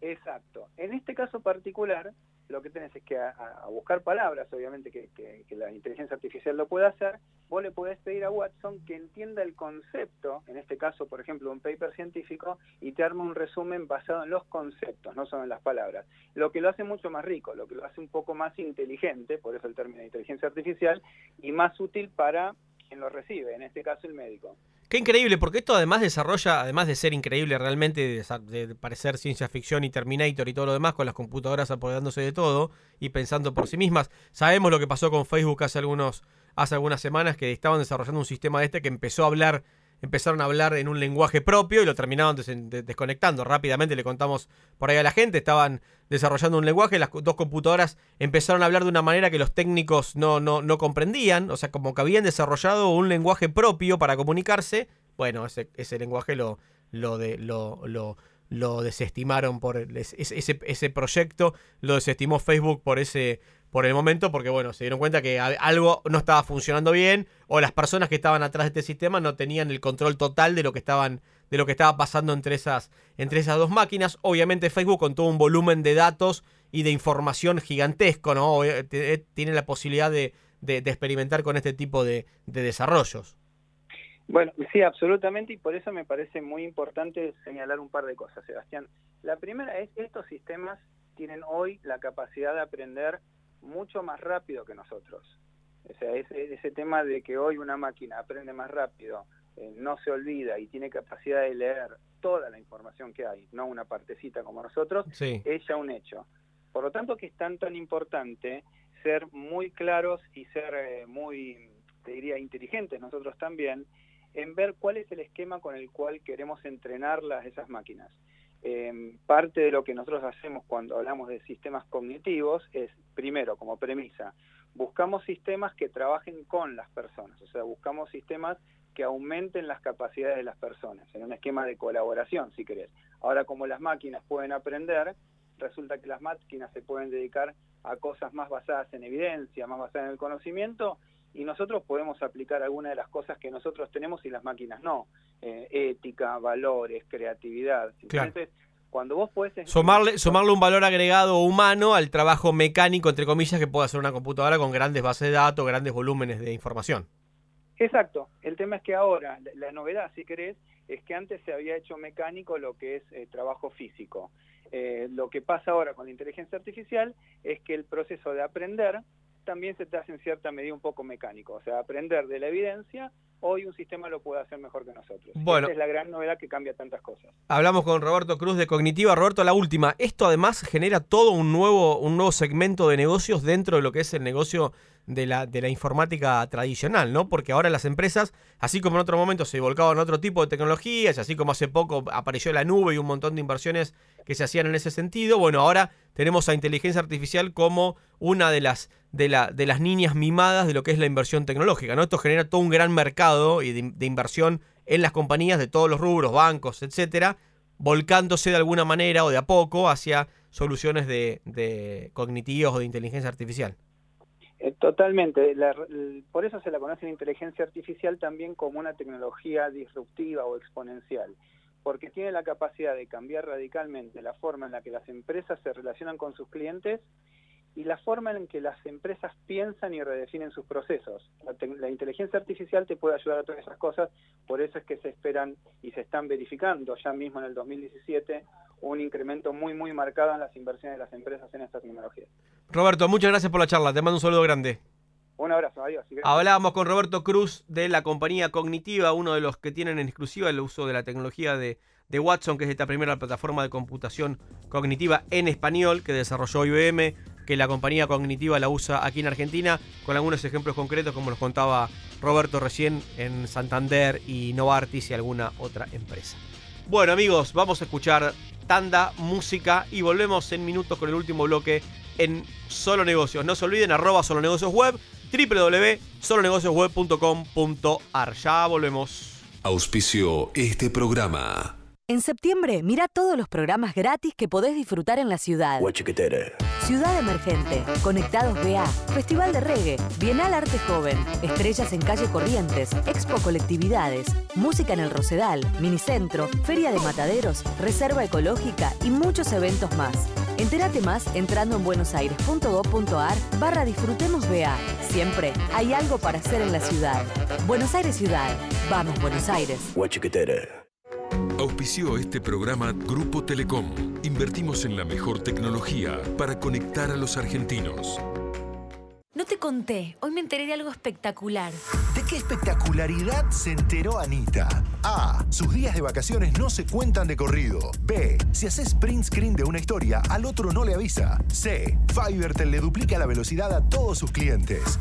Speaker 13: Exacto. En este caso particular, lo que tenés es que a, buscar palabras, obviamente que, la inteligencia artificial lo puede hacer, vos le podés pedir a Watson que entienda el concepto, en este caso, por ejemplo, un paper científico, y te arma un resumen basado en los conceptos, no solo en las palabras. Lo que lo hace mucho más rico, lo que lo hace un poco más inteligente, por eso el término de inteligencia artificial, y más útil para quien lo recibe, en este caso el médico.
Speaker 1: Qué increíble, porque esto además desarrolla, además de ser increíble realmente, de, parecer ciencia ficción y Terminator y todo lo demás, con las computadoras apoderándose de todo y pensando por sí mismas. Sabemos lo que pasó con Facebook hace algunos, hace algunas semanas, que estaban desarrollando un sistema de este que empezó a hablar empezaron a hablar en un lenguaje propio y lo terminaron desconectando. Rápidamente le contamos por ahí a la gente, estaban desarrollando un lenguaje, las dos computadoras empezaron a hablar de una manera que los técnicos no, no, no comprendían, o sea, como que habían desarrollado un lenguaje propio para comunicarse. Bueno, ese, ese lenguaje lo, lo, lo, lo desestimaron por ese, ese proyecto, lo desestimó Facebook por ese por el momento, porque bueno, se dieron cuenta que algo no estaba funcionando bien, o las personas que estaban atrás de este sistema no tenían el control total de lo que estaban, de lo que estaba pasando entre esas, entre esas dos máquinas. Obviamente Facebook con todo un volumen de datos y de información gigantesco, ¿no? Eh, tiene la posibilidad de, experimentar con este tipo de, desarrollos.
Speaker 13: Bueno, sí, absolutamente, y por eso me parece muy importante señalar un par de cosas, Sebastián. La primera es estos sistemas tienen hoy la capacidad de aprender mucho más rápido que nosotros. O sea, ese, ese tema de que hoy una máquina aprende más rápido, eh, no se olvida y tiene capacidad de leer toda la información que hay, no una partecita como nosotros,
Speaker 1: Sí.
Speaker 13: es ya un hecho. Por lo tanto, que es tan tan importante ser muy claros y ser eh, muy, te diría, inteligentes nosotros también, en ver cuál es el esquema con el cual queremos entrenarlas esas máquinas. Eh, parte de lo que nosotros hacemos cuando hablamos de sistemas cognitivos es, primero, como premisa, buscamos sistemas que trabajen con las personas, o sea, buscamos sistemas que aumenten las capacidades de las personas, en un esquema de colaboración, si querés. Ahora, como las máquinas pueden aprender, resulta que las máquinas se pueden dedicar a cosas más basadas en evidencia, más basadas en el conocimiento, y nosotros podemos aplicar algunas de las cosas que nosotros tenemos y las máquinas no. Eh, ética, valores, creatividad.
Speaker 1: Claro.
Speaker 13: Entonces, cuando vos podés...
Speaker 1: Sumarle, sumarle un valor agregado humano al trabajo mecánico, entre comillas, que puede hacer una computadora con grandes bases de datos, grandes volúmenes de información.
Speaker 13: Exacto. El tema es que ahora, la, la novedad, si querés, es que antes se había hecho mecánico lo que es eh, trabajo físico. Eh, lo que pasa ahora con la inteligencia artificial es que el proceso de aprender también se te hace en cierta medida un poco mecánico. O sea, aprender de la evidencia, hoy un sistema lo puede hacer mejor que nosotros.
Speaker 1: Bueno.
Speaker 13: Esa es la gran novedad que cambia tantas cosas.
Speaker 1: Hablamos con Roberto Cruz de Cognitiva. Roberto, la última. Esto además genera todo un nuevo, un nuevo segmento de negocios dentro de lo que es el negocio de la, de la informática tradicional, ¿no? Porque ahora las empresas, así como en otro momento se volcaban a otro tipo de tecnologías, así como hace poco apareció la nube y un montón de inversiones que se hacían en ese sentido, bueno, ahora tenemos a inteligencia artificial como una de las, de, la, de las niñas mimadas de lo que es la inversión tecnológica, ¿no? Esto genera todo un gran mercado y de, inversión en las compañías de todos los rubros, bancos, etcétera, volcándose de alguna manera o de a poco hacia soluciones de, de cognitivos o de inteligencia artificial.
Speaker 13: Eh, Totalmente. La- por eso se la conoce la inteligencia artificial también como una tecnología disruptiva o exponencial, porque tiene la capacidad de cambiar radicalmente la forma en la que las empresas se relacionan con sus clientes y la forma en que las empresas piensan y redefinen sus procesos. La, la inteligencia artificial te puede ayudar a todas esas cosas, por eso es que se esperan y se están verificando ya mismo en el 2017 un incremento muy, muy marcado en las inversiones de las empresas en esta tecnología.
Speaker 1: Roberto, muchas gracias por la charla. Te mando un saludo grande.
Speaker 13: Un abrazo, adiós.
Speaker 1: Hablábamos con Roberto Cruz de la compañía Cognitiva, uno de los que tienen en exclusiva el uso de la tecnología de, de Watson, que es esta primera plataforma de computación cognitiva en español que desarrolló IBM, que la compañía Cognitiva la usa aquí en Argentina, con algunos ejemplos concretos, como nos contaba Roberto recién en Santander y Novartis y alguna otra empresa. Bueno amigos, vamos a escuchar tanda, música y volvemos en minutos con el último bloque en Solo Negocios. No se olviden, arroba Solo Negocios Web, www.solonegociosweb.com.ar. Ya volvemos.
Speaker 2: Auspició este programa.
Speaker 3: En septiembre, mira todos los programas gratis que podés disfrutar en la ciudad. Ciudad Emergente, Conectados BA, Festival de Reggae, Bienal Arte Joven, Estrellas en Calle Corrientes, Expo Colectividades, Música en el Rosedal, Minicentro, Feria de Mataderos, Reserva Ecológica y muchos eventos más. Entérate más entrando en buenosaires.gov.ar barra Disfrutemos BA. Siempre hay algo para hacer en la ciudad. Buenos Aires Ciudad. Vamos, Buenos Aires.
Speaker 14: Auspició este programa Grupo Telecom. Invertimos en la mejor tecnología para conectar a los argentinos.
Speaker 15: No te conté, hoy me enteré de algo espectacular.
Speaker 5: ¿De qué espectacularidad se enteró Anita? A. Sus días de vacaciones no se cuentan de corrido. B. Si haces print screen de una historia, al otro no le avisa. C. Fivertel le duplica la velocidad a todos sus clientes.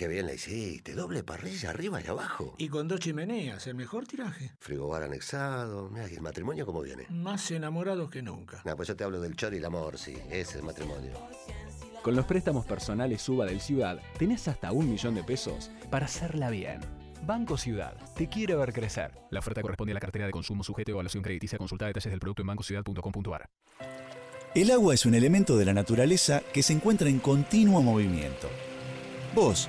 Speaker 6: Qué bien la hiciste. Doble parrilla arriba y abajo.
Speaker 8: Y con dos chimeneas, el mejor tiraje.
Speaker 6: Frigobar anexado. Mira, ¿y el matrimonio cómo viene?
Speaker 8: Más enamorados que nunca.
Speaker 6: No, pues yo te hablo del chor y el amor, sí. Ese es el matrimonio.
Speaker 9: Con los préstamos personales Suba del Ciudad, tenés hasta un millón de pesos para hacerla bien. Banco Ciudad, te quiere ver crecer. La oferta corresponde a la cartera de consumo sujeto a evaluación crediticia. Consulta detalles del producto en bancociudad.com.ar.
Speaker 10: El agua es un elemento de la naturaleza que se encuentra en continuo movimiento. Vos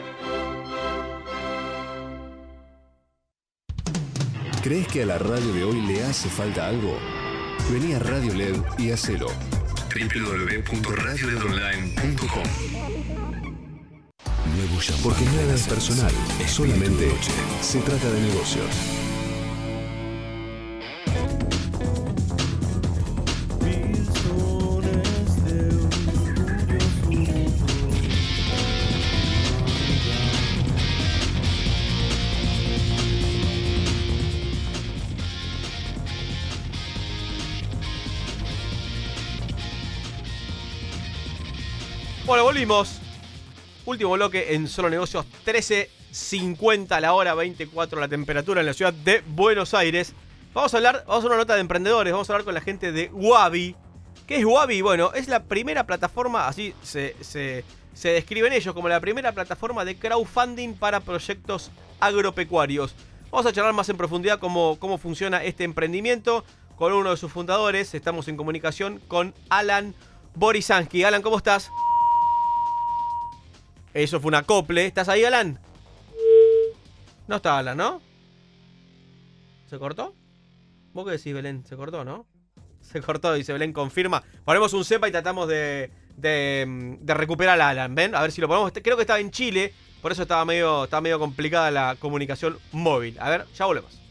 Speaker 2: ¿Crees que a la radio de hoy le hace falta algo? Vení a Radio LED y hacelo. www.radioledonline.com. Porque nada es personal, solamente se trata de negocios.
Speaker 1: Volvimos. Último bloque en Solo Negocios, 13.50 la hora, 24 la temperatura en la ciudad de Buenos Aires. Vamos a hablar, vamos a una nota de emprendedores, vamos a hablar con la gente de Wabi. ¿Qué es Wabi? Bueno, es la primera plataforma, así se, se, se describen ellos, como la primera plataforma de crowdfunding para proyectos agropecuarios. Vamos a charlar más en profundidad cómo, cómo funciona este emprendimiento con uno de sus fundadores. Estamos en comunicación con Alan Borisansky. Alan, ¿cómo estás? Eso fue un acople. ¿Estás ahí, Alan? No está Alan, ¿no? ¿Se cortó? ¿Vos qué decís, Belén? ¿Se cortó, no? Se cortó, dice Belén, confirma. Ponemos un cepa y tratamos de, de, de recuperar a Alan, ¿ven? A ver si lo ponemos. Creo que estaba en Chile, por eso estaba medio, estaba medio complicada la comunicación móvil. A ver, ya volvemos.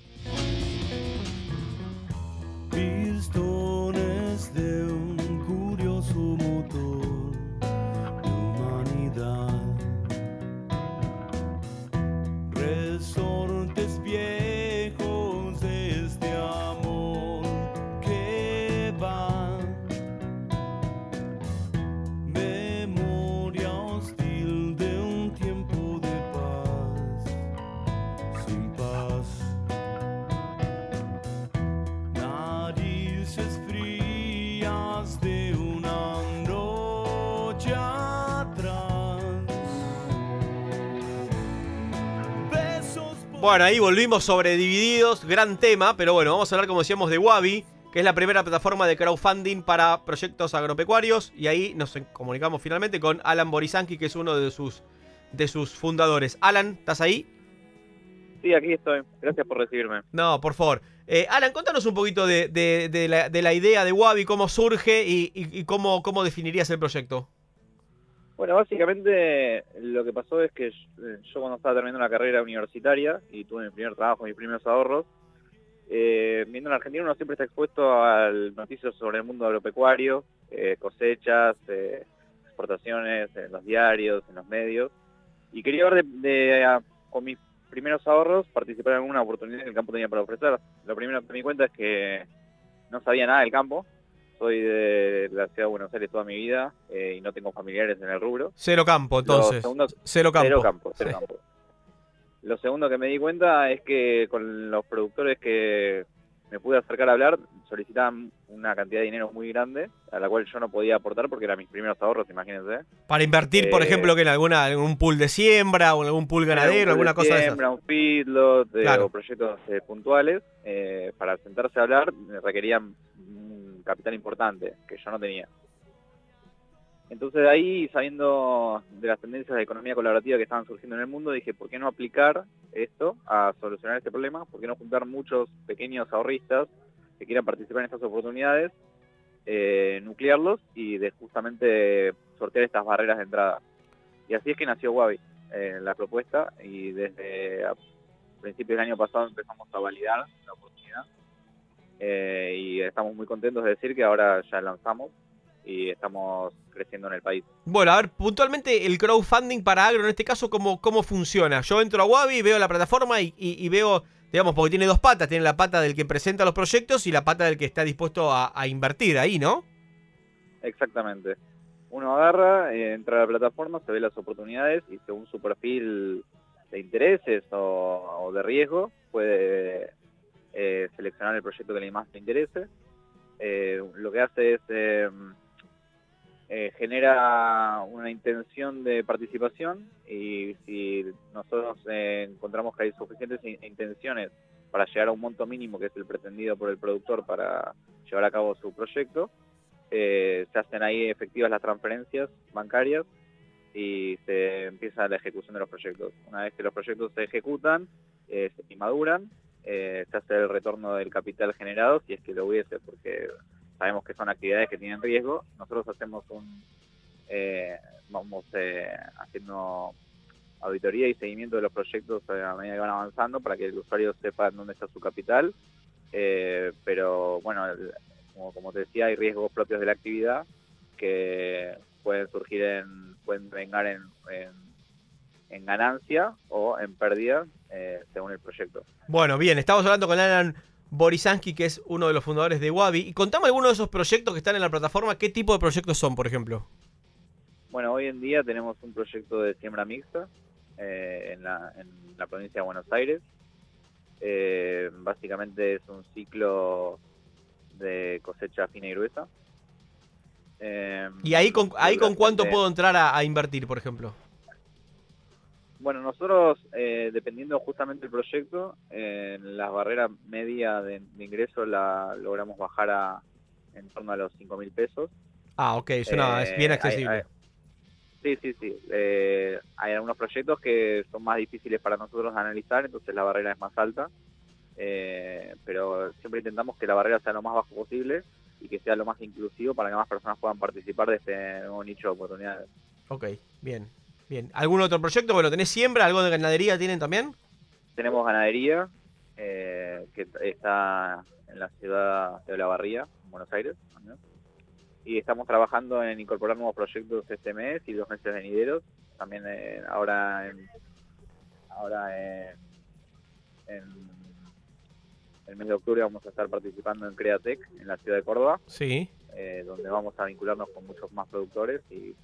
Speaker 1: Bueno, ahí volvimos sobre Divididos, gran tema, pero bueno, vamos a hablar, como decíamos, de Wabi, que es la primera plataforma de crowdfunding para proyectos agropecuarios, y ahí nos comunicamos finalmente con Alan Borisanki, que es uno de sus, de sus fundadores. Alan, ¿estás ahí?
Speaker 16: Sí, aquí estoy. Gracias por recibirme.
Speaker 1: No, por favor. Eh, Alan, contanos un poquito de, de- de la, de la idea de Wabi, cómo surge y, y- y cómo, cómo definirías el proyecto.
Speaker 16: Bueno, básicamente lo que pasó es que eh, yo cuando estaba terminando la carrera universitaria y tuve mi primer trabajo, mis primeros ahorros, eh, viendo en Argentina uno siempre está expuesto al noticias sobre el mundo agropecuario, eh, cosechas, eh, exportaciones en los diarios, en los medios, y quería ver ah, con mis primeros ahorros participar en alguna oportunidad que el campo tenía para ofrecer. Lo primero que me di cuenta es que no sabía nada del campo, soy de la ciudad de Buenos Aires toda mi vida eh, y no tengo familiares en el rubro.
Speaker 1: Cero campo, entonces.
Speaker 16: segundo-
Speaker 1: Cero campo.
Speaker 16: Cero campo, cero
Speaker 1: Sí.
Speaker 16: campo. Lo segundo que me di cuenta es que con los productores que, me pude acercar a hablar, solicitaban una cantidad de dinero muy grande, a la cual yo no podía aportar porque eran mis primeros ahorros, imagínense.
Speaker 1: Para invertir, por
Speaker 16: Eh,
Speaker 1: ejemplo, que en alguna algún pool de siembra o en algún pool ganadero,
Speaker 16: un
Speaker 1: alguna cosa de
Speaker 16: siembra,
Speaker 1: esas.
Speaker 16: un feedlot eh, o proyectos puntuales, para sentarse a hablar requerían capital importante que yo no tenía. Entonces de ahí, sabiendo de las tendencias de economía colaborativa que estaban surgiendo en el mundo, dije, ¿por qué no aplicar esto a solucionar este problema? ¿Por qué no juntar muchos pequeños ahorristas que quieran participar en estas oportunidades, eh, nuclearlos y de justamente sortear estas barreras de entrada? Y así es que nació Wabi, eh, la propuesta, y desde principios del año pasado empezamos a validar la oportunidad. Eh, y estamos muy contentos de decir que ahora ya lanzamos y estamos creciendo en el país.
Speaker 1: Bueno, a ver, puntualmente el crowdfunding para agro, en este caso, ¿cómo, cómo funciona? Yo entro a Wabi, veo la plataforma y, y- y veo, digamos, porque tiene dos patas. Tiene la pata del que presenta los proyectos y la pata del que está dispuesto a, a invertir ahí, ¿no?
Speaker 16: Exactamente. Uno agarra, eh, entra a la plataforma, se ve las oportunidades y según su perfil de intereses o, o de riesgo puede eh, seleccionar el proyecto que más le interese. Eh, lo que hace es eh, eh, genera una intención de participación y si nosotros encontramos que hay suficientes in- intenciones para llegar a un monto mínimo que es el pretendido por el productor para llevar a cabo su proyecto, se hacen ahí efectivas las transferencias bancarias y se empieza la ejecución de los proyectos. Una vez que los proyectos se ejecutan y maduran, eh, se hace el retorno del capital generado, si es que lo hubiese, porque sabemos que son actividades que tienen riesgo. Nosotros hacemos un, eh, vamos eh, haciendo auditoría y seguimiento de los proyectos a medida que van avanzando para que el usuario sepa dónde está su capital. Eh, pero bueno, como, como te decía, hay riesgos propios de la actividad que pueden surgir en, pueden vengar en, en, en ganancia o en pérdida eh, según el proyecto.
Speaker 1: Bueno, bien, estamos hablando con Alan Borisansky, que es uno de los fundadores de Wabi. Y contame algunos de esos proyectos que están en la plataforma. ¿Qué tipo de proyectos son, por ejemplo?
Speaker 16: Bueno, hoy en día tenemos un proyecto de siembra mixta eh, en, la, en la provincia de Buenos Aires. Eh, básicamente es un ciclo de cosecha fina y gruesa.
Speaker 1: ¿Y ahí con, ahí con cuánto puedo entrar a, a invertir, por ejemplo?
Speaker 16: Bueno, nosotros, eh, dependiendo justamente del proyecto, eh, la barrera media de, de ingreso la logramos bajar a en torno a los 5 mil pesos.
Speaker 1: Ah, ok, es, una- es bien
Speaker 16: Eh, hay-
Speaker 1: accesible.
Speaker 16: hay- sí, sí, sí. Eh, hay algunos proyectos que son más difíciles para nosotros de analizar, entonces la barrera es más alta. Eh, pero siempre intentamos que la barrera sea lo más bajo posible y que sea lo más inclusivo para que más personas puedan participar de este nuevo nicho de oportunidades.
Speaker 1: Ok, bien, bien. ¿Algún otro proyecto? Bueno, ¿tenés siembra? ¿Algo de ganadería tienen también?
Speaker 16: Tenemos ganadería, eh, que está en la ciudad de Olavarría, en Buenos Aires. también. Y estamos trabajando en incorporar nuevos proyectos este mes y dos meses venideros. También eh, ahora en, ahora en, en el mes de octubre vamos a estar participando en Createc en la ciudad de Córdoba.
Speaker 1: Sí.
Speaker 16: eh, donde vamos a vincularnos con muchos más productores y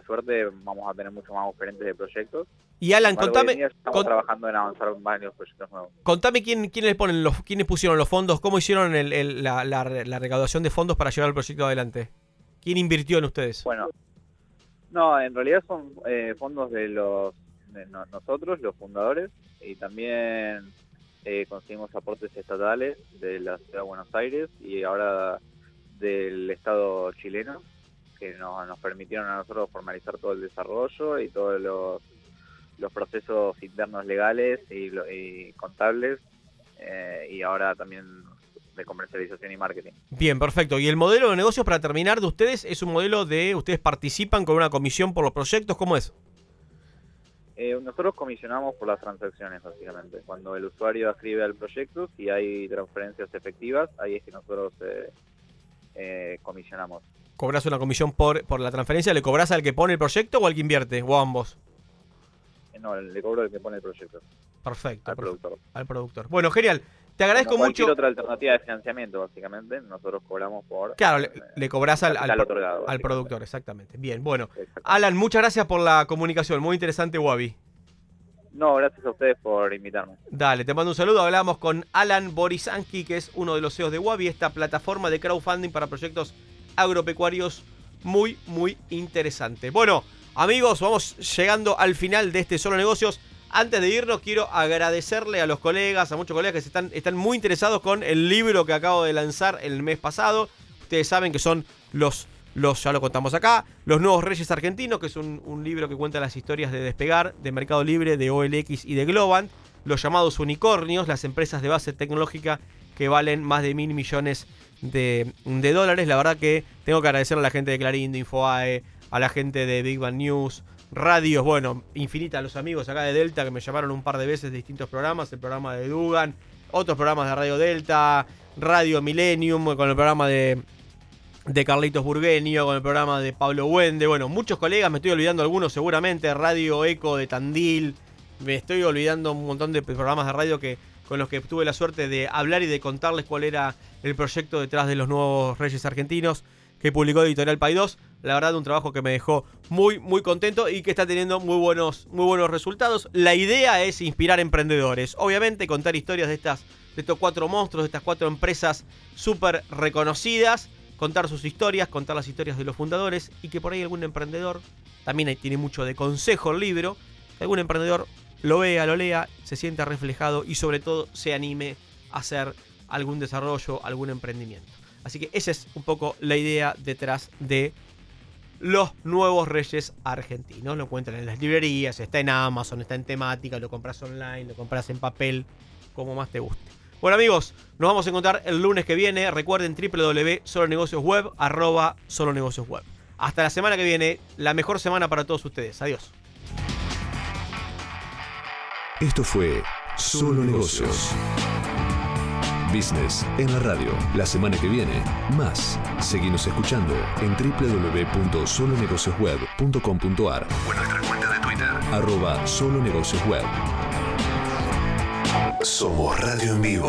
Speaker 16: la suerte vamos a tener muchos más oferentes de proyectos.
Speaker 1: Y Alan,
Speaker 16: embargo,
Speaker 1: contame-
Speaker 16: estamos trabajando en avanzar varios proyectos nuevos.
Speaker 1: Contame quién, quiénes ponen los, quiénes pusieron los fondos, cómo hicieron el- el- la, la, la recaudación de fondos para llevar el proyecto adelante. ¿Quién invirtió en ustedes?
Speaker 16: Bueno, no, en realidad son eh, fondos de los de no- nosotros, los fundadores, y también eh, conseguimos aportes estatales de la ciudad de Buenos Aires y ahora del Estado chileno, que nos, nos permitieron a nosotros formalizar todo el desarrollo y todos los, los procesos internos legales y, y contables, eh, y ahora también de comercialización y marketing.
Speaker 1: Bien, perfecto. ¿Y el modelo de negocios para terminar de ustedes es un modelo de ustedes participan con una comisión por los proyectos? ¿Cómo es?
Speaker 16: Eh, nosotros comisionamos por las transacciones, básicamente. Cuando el usuario escribe al proyecto, si hay transferencias efectivas, ahí es que nosotros eh, eh, comisionamos.
Speaker 1: ¿Cobras una comisión por, por la transferencia? ¿Le cobras al que pone el proyecto o al que invierte? ¿O a ambos?
Speaker 16: Eh, no, le cobro el que pone el proyecto.
Speaker 1: Perfecto.
Speaker 16: Al
Speaker 1: perfecto.
Speaker 16: productor.
Speaker 1: Al productor. Bueno, genial. Te agradezco
Speaker 16: cualquier
Speaker 1: mucho.
Speaker 16: otra alternativa de financiamiento, básicamente. Nosotros cobramos por...
Speaker 1: Claro, le, le cobras al, al,
Speaker 16: capital
Speaker 1: pro-
Speaker 16: otorgado,
Speaker 1: al productor, exactamente. Bien, bueno. Alan, muchas gracias por la comunicación. Muy interesante, Wabi.
Speaker 16: No, gracias a ustedes por invitarme.
Speaker 1: Dale, te mando un saludo. Hablamos con Alan Borisanki, que es uno de los CEOs de Wabi, esta plataforma de crowdfunding para proyectos agropecuarios muy, muy interesante. Bueno, amigos, vamos llegando al final de este Solo Negocios. Antes de irnos, quiero agradecerle a los colegas, a muchos colegas que están, están muy interesados con el libro que acabo de lanzar el mes pasado. Ustedes saben que son los, los ya lo contamos acá, Los Nuevos Reyes Argentinos, que es un, libro que cuenta las historias de Despegar, de Mercado Libre, de OLX y de Globant. Los llamados unicornios, las empresas de base tecnológica que valen más de mil millones de, de dólares. La verdad que tengo que agradecer a la gente de Clarín, de Infoae, a la gente de Big Bang News, radios, bueno, infinita, los amigos acá de Delta que me llamaron un par de veces de distintos programas, el programa de Dugan, otros programas de Radio Delta, Radio Millennium, con el programa de, de Carlitos Burgueño, con el programa de Pablo Wende, bueno, muchos colegas, me estoy olvidando algunos seguramente, Radio Eco de Tandil, me estoy olvidando un montón de programas de radio que con los que tuve la suerte de hablar y de contarles cuál era el proyecto detrás de los nuevos Reyes Argentinos que publicó Editorial Paidós. La verdad, un trabajo que me dejó muy, muy contento y que está teniendo muy buenos, muy buenos resultados. La idea es inspirar emprendedores. Obviamente, contar historias de, estas, de estos cuatro monstruos, de estas cuatro empresas súper reconocidas. Contar sus historias, contar las historias de los fundadores y que por ahí algún emprendedor, también tiene mucho de consejo el libro, que algún emprendedor lo vea, lo lea, se sienta reflejado y sobre todo se anime a hacer algún desarrollo, algún emprendimiento. Así que esa es un poco la idea detrás de los nuevos reyes argentinos. Lo encuentran en las librerías, está en Amazon, está en temática, lo compras online, lo compras en papel, como más te guste. Bueno amigos, nos vamos a encontrar el lunes que viene. Recuerden www.solonegociosweb arroba solonegociosweb. Hasta la semana que viene, la mejor semana para todos ustedes. Adiós.
Speaker 2: Esto fue Solo Negocios. Business en la radio. La semana que viene, más. Seguimos escuchando en www.solonegociosweb.com.ar o en nuestra de Twitter, arroba solonegociosweb. Somos Radio en Vivo.